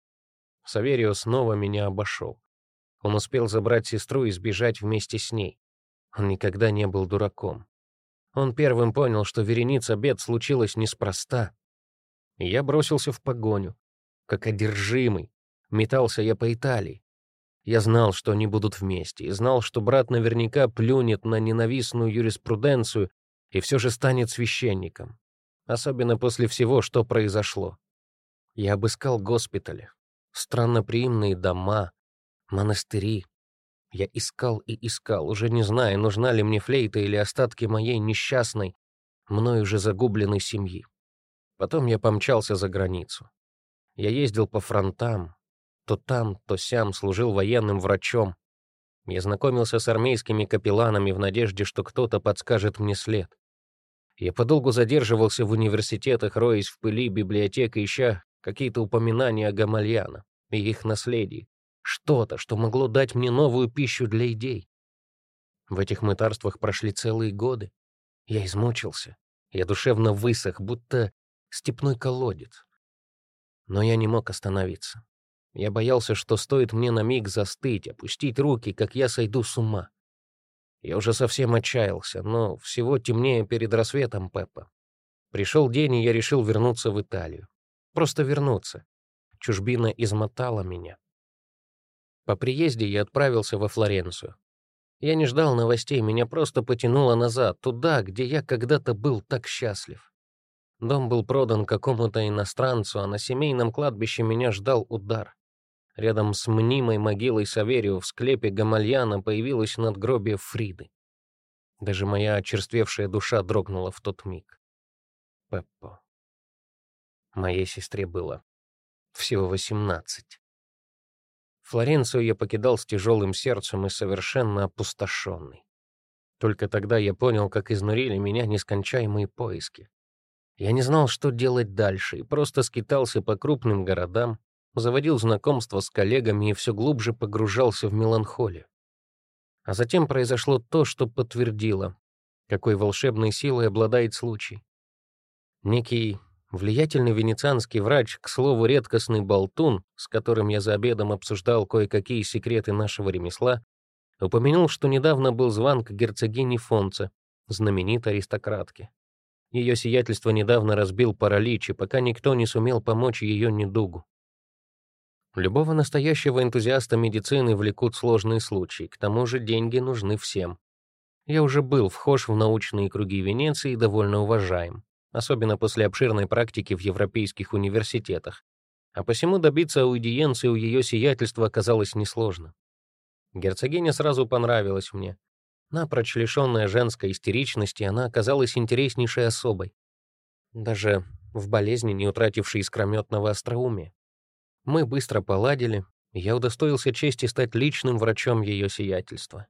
Саверио снова меня обошел. Он успел забрать сестру и сбежать вместе с ней. Он никогда не был дураком. Он первым понял, что вереница бед случилась неспроста. Я бросился в погоню, как одержимый. Метался я по Италии. Я знал, что они будут вместе, и знал, что брат наверняка плюнет на ненавистную юриспруденцию и все же станет священником. Особенно после всего, что произошло. Я обыскал госпитали, странноприимные дома, монастыри. Я искал и искал, уже не зная, нужна ли мне флейта или остатки моей несчастной, мной уже загубленной семьи. Потом я помчался за границу. Я ездил по фронтам, то там, то сям служил военным врачом. Я знакомился с армейскими капелланами в надежде, что кто-то подскажет мне след. Я подолгу задерживался в университетах, роясь в пыли библиотека, ища какие-то упоминания о Гамальяна и их наследии. Что-то, что могло дать мне новую пищу для идей. В этих мытарствах прошли целые годы. Я измучился. Я душевно высох, будто степной колодец. Но я не мог остановиться. Я боялся, что стоит мне на миг застыть, опустить руки, как я сойду с ума. Я уже совсем отчаялся, но всего темнее перед рассветом Пеппа. Пришел день, и я решил вернуться в Италию. Просто вернуться. Чужбина измотала меня. По приезде я отправился во Флоренцию. Я не ждал новостей, меня просто потянуло назад, туда, где я когда-то был так счастлив. Дом был продан какому-то иностранцу, а на семейном кладбище меня ждал удар. Рядом с мнимой могилой Саверио в склепе Гамальяна появилось надгробие Фриды. Даже моя очерствевшая душа дрогнула в тот миг. Пеппо. Моей сестре было всего восемнадцать. Флоренцию я покидал с тяжелым сердцем и совершенно опустошенный. Только тогда я понял, как изнурили меня нескончаемые поиски. Я не знал, что делать дальше, и просто скитался по крупным городам, заводил знакомства с коллегами и все глубже погружался в меланхолию. А затем произошло то, что подтвердило, какой волшебной силой обладает случай. Некий влиятельный венецианский врач, к слову, редкостный болтун, с которым я за обедом обсуждал кое-какие секреты нашего ремесла, упомянул, что недавно был зван к герцогине Фонце, знаменитой аристократке. Ее сиятельство недавно разбил паралич, и пока никто не сумел помочь ее недугу. Любого настоящего энтузиаста медицины влекут сложные случаи, к тому же деньги нужны всем. Я уже был вхож в научные круги Венеции и довольно уважаем, особенно после обширной практики в европейских университетах, а посему добиться аудиенции у ее сиятельства оказалось несложно. Герцогиня сразу понравилась мне. Напрочь лишенная женской истеричности, она оказалась интереснейшей особой. Даже в болезни, не утратившей искрометного остроумия. Мы быстро поладили, и я удостоился чести стать личным врачом ее сиятельства.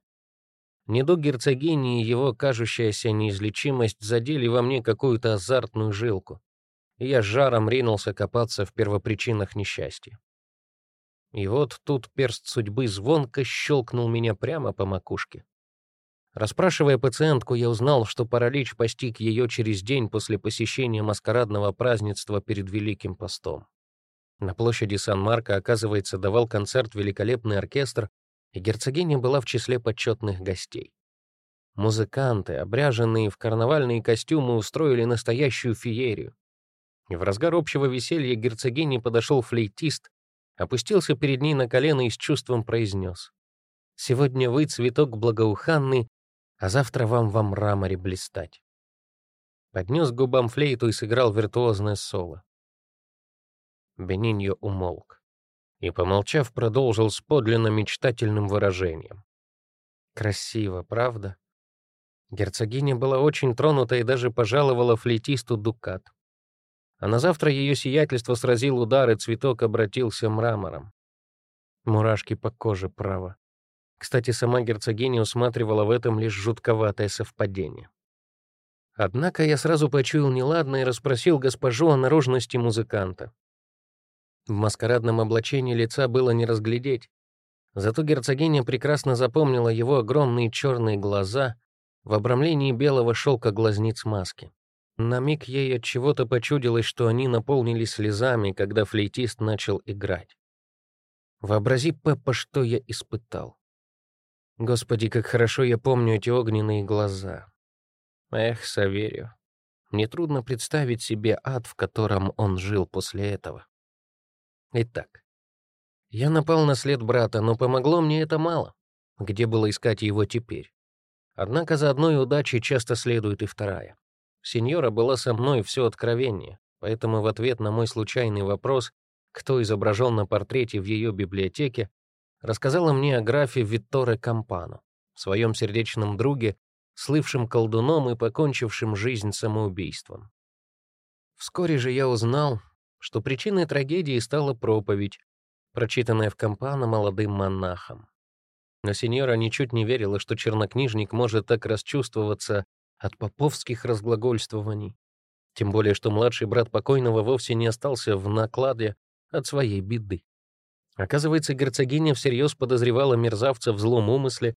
Недуг герцогини и его кажущаяся неизлечимость задели во мне какую-то азартную жилку, и я жаром ринулся копаться в первопричинах несчастья. И вот тут перст судьбы звонко щелкнул меня прямо по макушке. Расспрашивая пациентку, я узнал, что паралич постиг ее через день после посещения маскарадного празднества перед Великим постом. На площади Сан-Марко, оказывается, давал концерт великолепный оркестр, и герцогиня была в числе почетных гостей. Музыканты, обряженные в карнавальные костюмы, устроили настоящую феерию. В разгар общего веселья герцогине подошел флейтист, опустился перед ней на колено и с чувством произнес. «Сегодня вы цветок благоуханный, а завтра вам во мраморе блистать». Поднес губам флейту и сыграл виртуозное соло. Бениньо умолк и, помолчав, продолжил с подлинно мечтательным выражением. «Красиво, правда?» Герцогиня была очень тронута и даже пожаловала флейтисту дукат. А на завтра ее сиятельство сразил удар, и цветок обратился мрамором. Мурашки по коже, право. Кстати, сама герцогиня усматривала в этом лишь жутковатое совпадение. Однако я сразу почуял неладное и расспросил госпожу о наружности музыканта. В маскарадном облачении лица было не разглядеть. Зато герцогиня прекрасно запомнила его огромные черные глаза, в обрамлении белого шелка глазниц маски. На миг ей от чего-то почудилось, что они наполнились слезами, когда флейтист начал играть. Вообрази, Пеппа, что я испытал. Господи, как хорошо я помню эти огненные глаза. Эх, мне трудно представить себе ад, в котором он жил после этого. Итак, я напал на след брата, но помогло мне это мало. Где было искать его теперь? Однако за одной удачей часто следует и вторая. Сеньора была со мной все откровение, поэтому в ответ на мой случайный вопрос, кто изображен на портрете в ее библиотеке, рассказала мне о графе Витторе Кампано, своем сердечном друге, слывшем колдуном и покончившим жизнь самоубийством. Вскоре же я узнал, что причиной трагедии стала проповедь, прочитанная в Кампано молодым монахом. Но сеньора ничуть не верила, что чернокнижник может так расчувствоваться от поповских разглагольствований. Тем более, что младший брат покойного вовсе не остался в накладе от своей беды. Оказывается, герцогиня всерьез подозревала мерзавца в злом умысле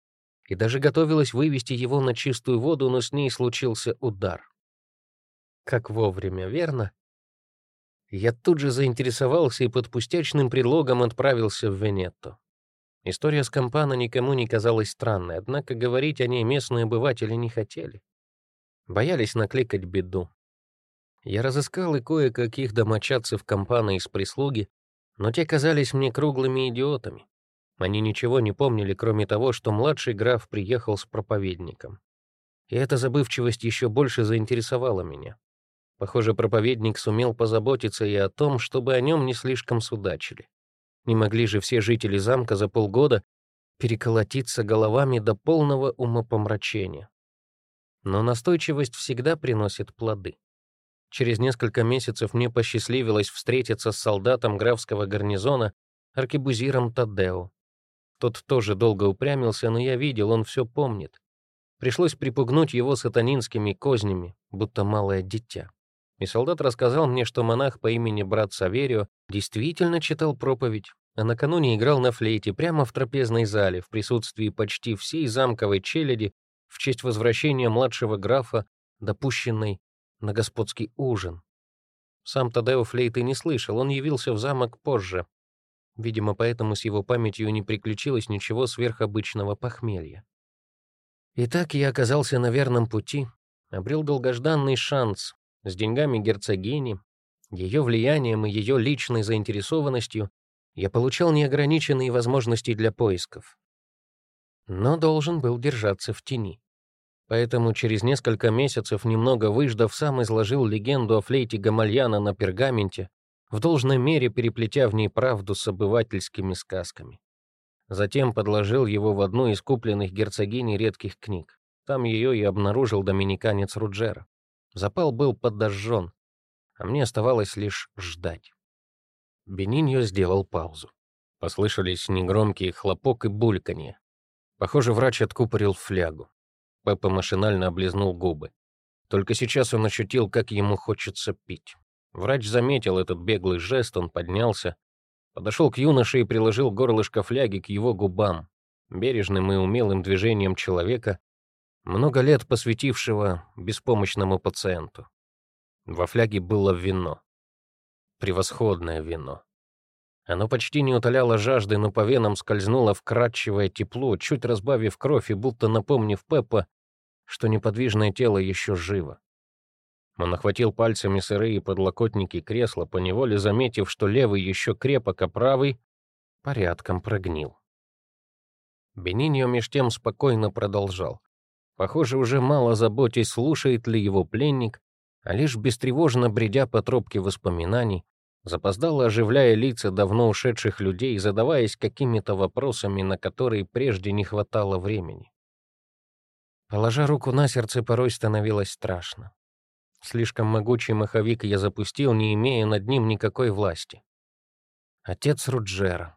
и даже готовилась вывести его на чистую воду, но с ней случился удар. Как вовремя, верно? Я тут же заинтересовался и под пустячным предлогом отправился в Венетто. История с Кампана никому не казалась странной, однако говорить о ней местные обыватели не хотели. Боялись накликать беду. Я разыскал и кое-каких домочадцев Кампана из прислуги, но те казались мне круглыми идиотами. Они ничего не помнили, кроме того, что младший граф приехал с проповедником. И эта забывчивость еще больше заинтересовала меня. Похоже, проповедник сумел позаботиться и о том, чтобы о нем не слишком судачили. Не могли же все жители замка за полгода переколотиться головами до полного умопомрачения. Но настойчивость всегда приносит плоды. Через несколько месяцев мне посчастливилось встретиться с солдатом графского гарнизона, аркебузиром Тадео. Тот тоже долго упрямился, но я видел, он все помнит. Пришлось припугнуть его сатанинскими кознями, будто малое дитя. И солдат рассказал мне, что монах по имени брат Саверио действительно читал проповедь, а накануне играл на флейте прямо в трапезной зале в присутствии почти всей замковой челяди в честь возвращения младшего графа, допущенной на господский ужин. Сам Тадео флейты не слышал, он явился в замок позже. Видимо, поэтому с его памятью не приключилось ничего сверхобычного похмелья. Итак, я оказался на верном пути, обрел долгожданный шанс с деньгами герцогини, ее влиянием и ее личной заинтересованностью я получал неограниченные возможности для поисков. Но должен был держаться в тени. Поэтому через несколько месяцев, немного выждав, сам изложил легенду о флейте Гамальяна на пергаменте, в должной мере переплетя в ней правду с обывательскими сказками. Затем подложил его в одну из купленных герцогиней редких книг. Там ее и обнаружил доминиканец Руджера. Запал был подожжен, а мне оставалось лишь ждать. Бениньо сделал паузу. Послышались негромкие хлопок и бульканье. Похоже, врач откупорил флягу. Пеппа машинально облизнул губы. Только сейчас он ощутил, как ему хочется пить. Врач заметил этот беглый жест, он поднялся, подошел к юноше и приложил горлышко фляги к его губам. Бережным и умелым движением человека, много лет посвятившего беспомощному пациенту. Во фляге было вино. Превосходное вино. Оно почти не утоляло жажды, но по венам скользнуло вкрадчивое тепло, чуть разбавив кровь и будто напомнив Пеппа, что неподвижное тело еще живо. Он охватил пальцами сырые подлокотники кресла, поневоле заметив, что левый еще крепок, а правый порядком прогнил. Бениньо меж тем спокойно продолжал. Похоже, уже мало заботясь, слушает ли его пленник, а лишь бестревожно бредя по тропке воспоминаний, запоздало оживляя лица давно ушедших людей, задаваясь какими-то вопросами, на которые прежде не хватало времени. Положа руку на сердце, порой становилось страшно. Слишком могучий маховик я запустил, не имея над ним никакой власти. Отец Руджера.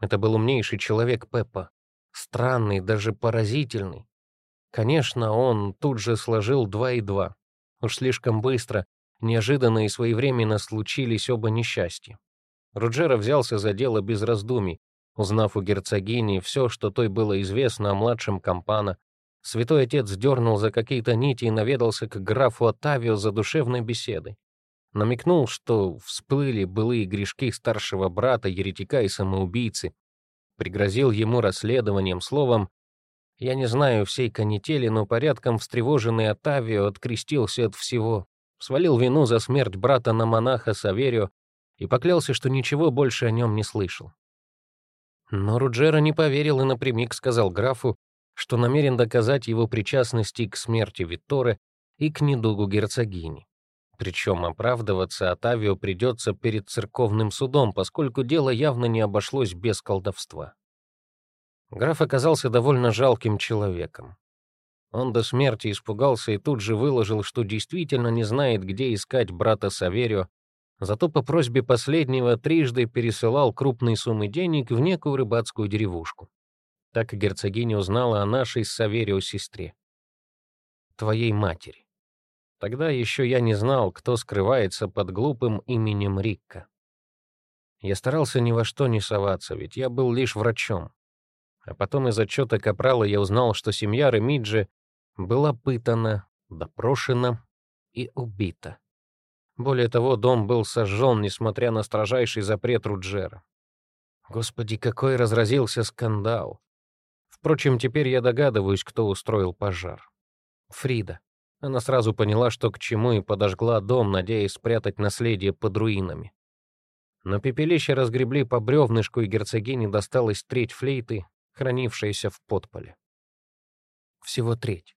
Это был умнейший человек Пеппа. Странный, даже поразительный. Конечно, он тут же сложил два и два. Уж слишком быстро, неожиданно и своевременно случились оба несчастья. Руджера взялся за дело без раздумий, узнав у герцогини все, что той было известно о младшем Кампана, Святой отец дернул за какие-то нити и наведался к графу Оттавио за душевной беседой. Намекнул, что всплыли былые грешки старшего брата, еретика и самоубийцы. Пригрозил ему расследованием, словом, я не знаю всей канители, но порядком встревоженный Оттавио открестился от всего, свалил вину за смерть брата на монаха Саверио и поклялся, что ничего больше о нем не слышал. Но Руджера не поверил и напрямик сказал графу, что намерен доказать его причастности к смерти Витторе и к недугу герцогини. Причем оправдываться Атавио придется перед церковным судом, поскольку дело явно не обошлось без колдовства. Граф оказался довольно жалким человеком. Он до смерти испугался и тут же выложил, что действительно не знает, где искать брата Саверио, зато по просьбе последнего трижды пересылал крупные суммы денег в некую рыбацкую деревушку. Так и герцогиня узнала о нашей с Саверио сестре. Твоей матери. Тогда еще я не знал, кто скрывается под глупым именем Рикка. Я старался ни во что не соваться, ведь я был лишь врачом. А потом из отчета Капрала я узнал, что семья Ремиджи была пытана, допрошена и убита. Более того, дом был сожжен, несмотря на строжайший запрет Руджера. Господи, какой разразился скандал! Впрочем, теперь я догадываюсь, кто устроил пожар. Фрида. Она сразу поняла, что к чему, и подожгла дом, надеясь спрятать наследие под руинами. Но пепелище разгребли по бревнышку, и герцогине досталась треть флейты, хранившаяся в подполе. Всего треть.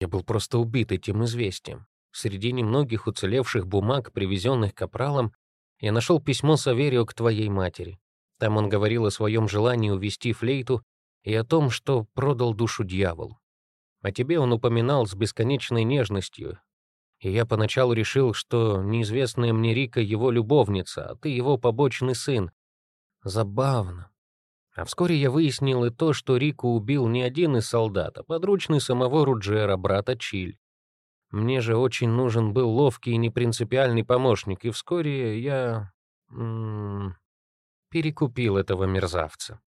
Я был просто убит этим известием. Среди немногих уцелевших бумаг, привезенных капралом, я нашел письмо Саверио к твоей матери. Там он говорил о своем желании увести флейту и о том, что продал душу дьяволу. О тебе он упоминал с бесконечной нежностью, и я поначалу решил, что неизвестная мне Рика его любовница, а ты его побочный сын. Забавно. А вскоре я выяснил и то, что Рику убил не один из солдат, а подручный самого Руджера, брата Чиль. Мне же очень нужен был ловкий и непринципиальный помощник, и вскоре я... Перекупил этого мерзавца.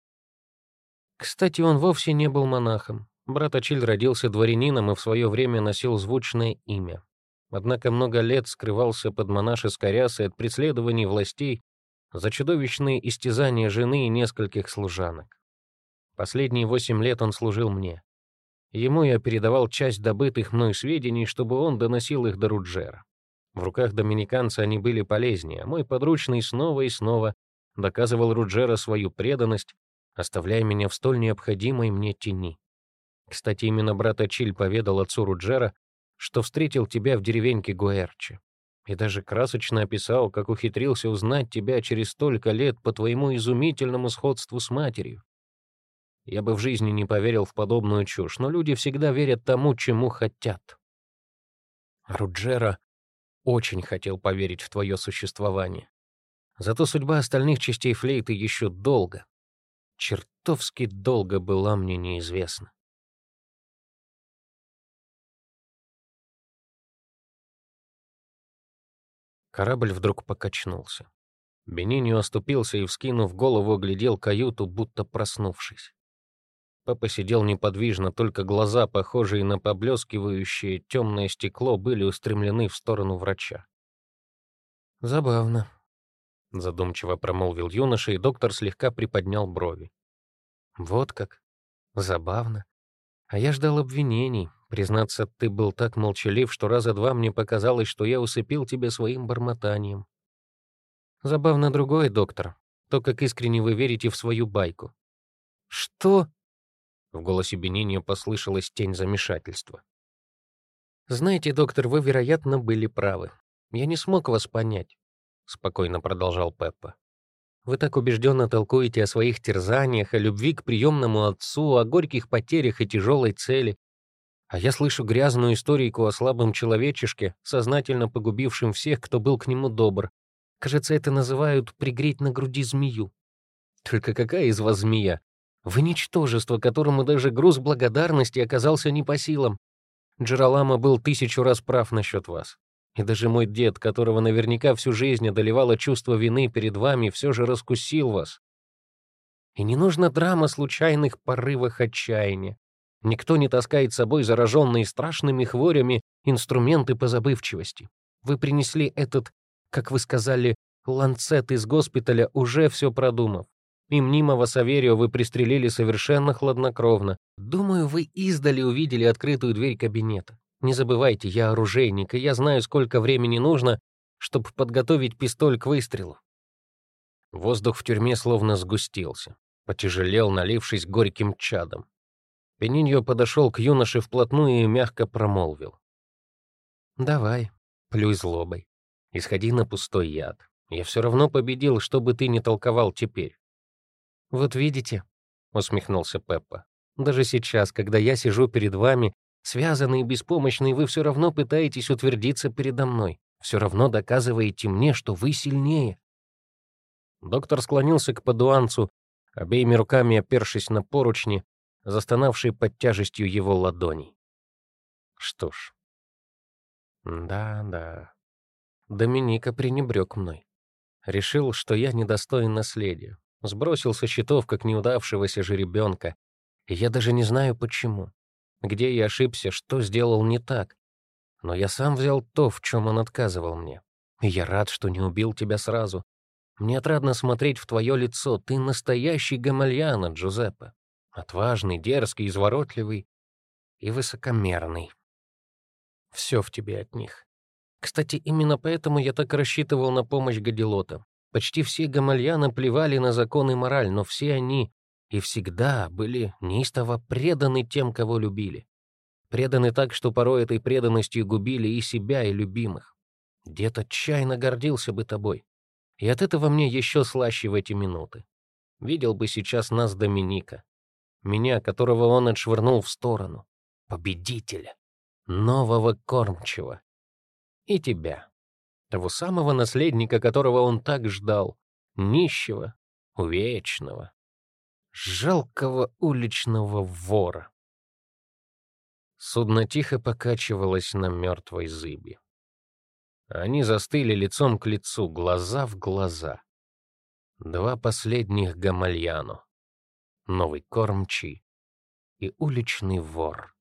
Кстати, он вовсе не был монахом. Брат Ачиль родился дворянином и в свое время носил звучное имя. Однако много лет скрывался под монашеской рясой от преследований властей за чудовищные истязания жены и нескольких служанок. Последние восемь лет он служил мне. Ему я передавал часть добытых мной сведений, чтобы он доносил их до Руджера. В руках доминиканца они были полезнее, а мой подручный снова и снова доказывал Руджера свою преданность оставляя меня в столь необходимой мне тени. Кстати, именно брат Ачиль поведал отцу Руджера, что встретил тебя в деревеньке Гуэрчи, и даже красочно описал, как ухитрился узнать тебя через столько лет по твоему изумительному сходству с матерью. Я бы в жизни не поверил в подобную чушь, но люди всегда верят тому, чему хотят. Руджера очень хотел поверить в твое существование. Зато судьба остальных частей флейты еще долго, чертовски долго была мне неизвестна. Корабль вдруг покачнулся. Бениньо оступился и, вскинув голову, оглядел каюту, будто проснувшись. Папа сидел неподвижно, только глаза, похожие на поблескивающее темное стекло, были устремлены в сторону врача. Забавно. задумчиво промолвил юноша, и доктор слегка приподнял брови. Вот как. Забавно. А я ждал обвинений. Признаться, ты был так молчалив, что раза два мне показалось, что я усыпил тебя своим бормотанием. Забавно другое, доктор. То, как искренне вы верите в свою байку. Что? В голосе Бенинио послышалась тень замешательства. «Знаете, доктор, вы, вероятно, были правы. Я не смог вас понять», — спокойно продолжал Пеппа. «Вы так убежденно толкуете о своих терзаниях, о любви к приемному отцу, о горьких потерях и тяжелой цели. А я слышу грязную историку о слабом человечешке, сознательно погубившем всех, кто был к нему добр. Кажется, это называют «пригреть на груди змею». Только какая из вас змея? Вы ничтожество, которому даже груз благодарности оказался не по силам. Джералама был тысячу раз прав насчет вас. И даже мой дед, которого наверняка всю жизнь одолевало чувство вины перед вами, все же раскусил вас. И не нужна драма случайных порывах отчаяния. Никто не таскает с собой зараженные страшными хворями инструменты по забывчивости. Вы принесли этот, как вы сказали, ланцет из госпиталя, уже все продумав. И мнимого Саверио вы пристрелили совершенно хладнокровно. Думаю, вы издали увидели открытую дверь кабинета. Не забывайте, я оружейник, и я знаю, сколько времени нужно, чтобы подготовить пистоль к выстрелу. Воздух в тюрьме словно сгустился, потяжелел, налившись горьким чадом. Пениньо подошел к юноше вплотную и мягко промолвил. «Давай, плюй злобой. Исходи на пустой яд. Я все равно победил, что бы ты ни толковал теперь. «Вот видите», — усмехнулся Пеппа, «даже сейчас, когда я сижу перед вами, связанный и беспомощный, вы все равно пытаетесь утвердиться передо мной, все равно доказываете мне, что вы сильнее». Доктор склонился к падуанцу, обеими руками опершись на поручни, застонавший под тяжестью его ладоней. Что ж, да-да, Доминика пренебрег мной. Решил, что я недостоин наследия. Сбросил со счетов, как неудавшегося жеребенка. И я даже не знаю, почему. Где я ошибся, что сделал не так. Но я сам взял то, в чем он отказывал мне. И я рад, что не убил тебя сразу. Мне отрадно смотреть в твое лицо. Ты настоящий гамальяна, Джузеппе. Отважный, дерзкий, изворотливый и высокомерный. Все в тебе от них. Кстати, именно поэтому я так рассчитывал на помощь Гадилота. Почти все гамальяны плевали на закон и мораль, но все они и всегда были неистово преданы тем, кого любили. Преданы так, что порой этой преданностью губили и себя, и любимых. Дед отчаянно гордился бы тобой. И от этого мне еще слаще в эти минуты. Видел бы сейчас нас Доминика. Меня, которого он отшвырнул в сторону. Победителя. Нового кормчего. И тебя того самого наследника, которого он так ждал, нищего, увечного, жалкого уличного вора. Судно тихо покачивалось на мертвой зыби. Они застыли лицом к лицу, глаза в глаза. Два последних гамальяно, новый кормчий и уличный вор.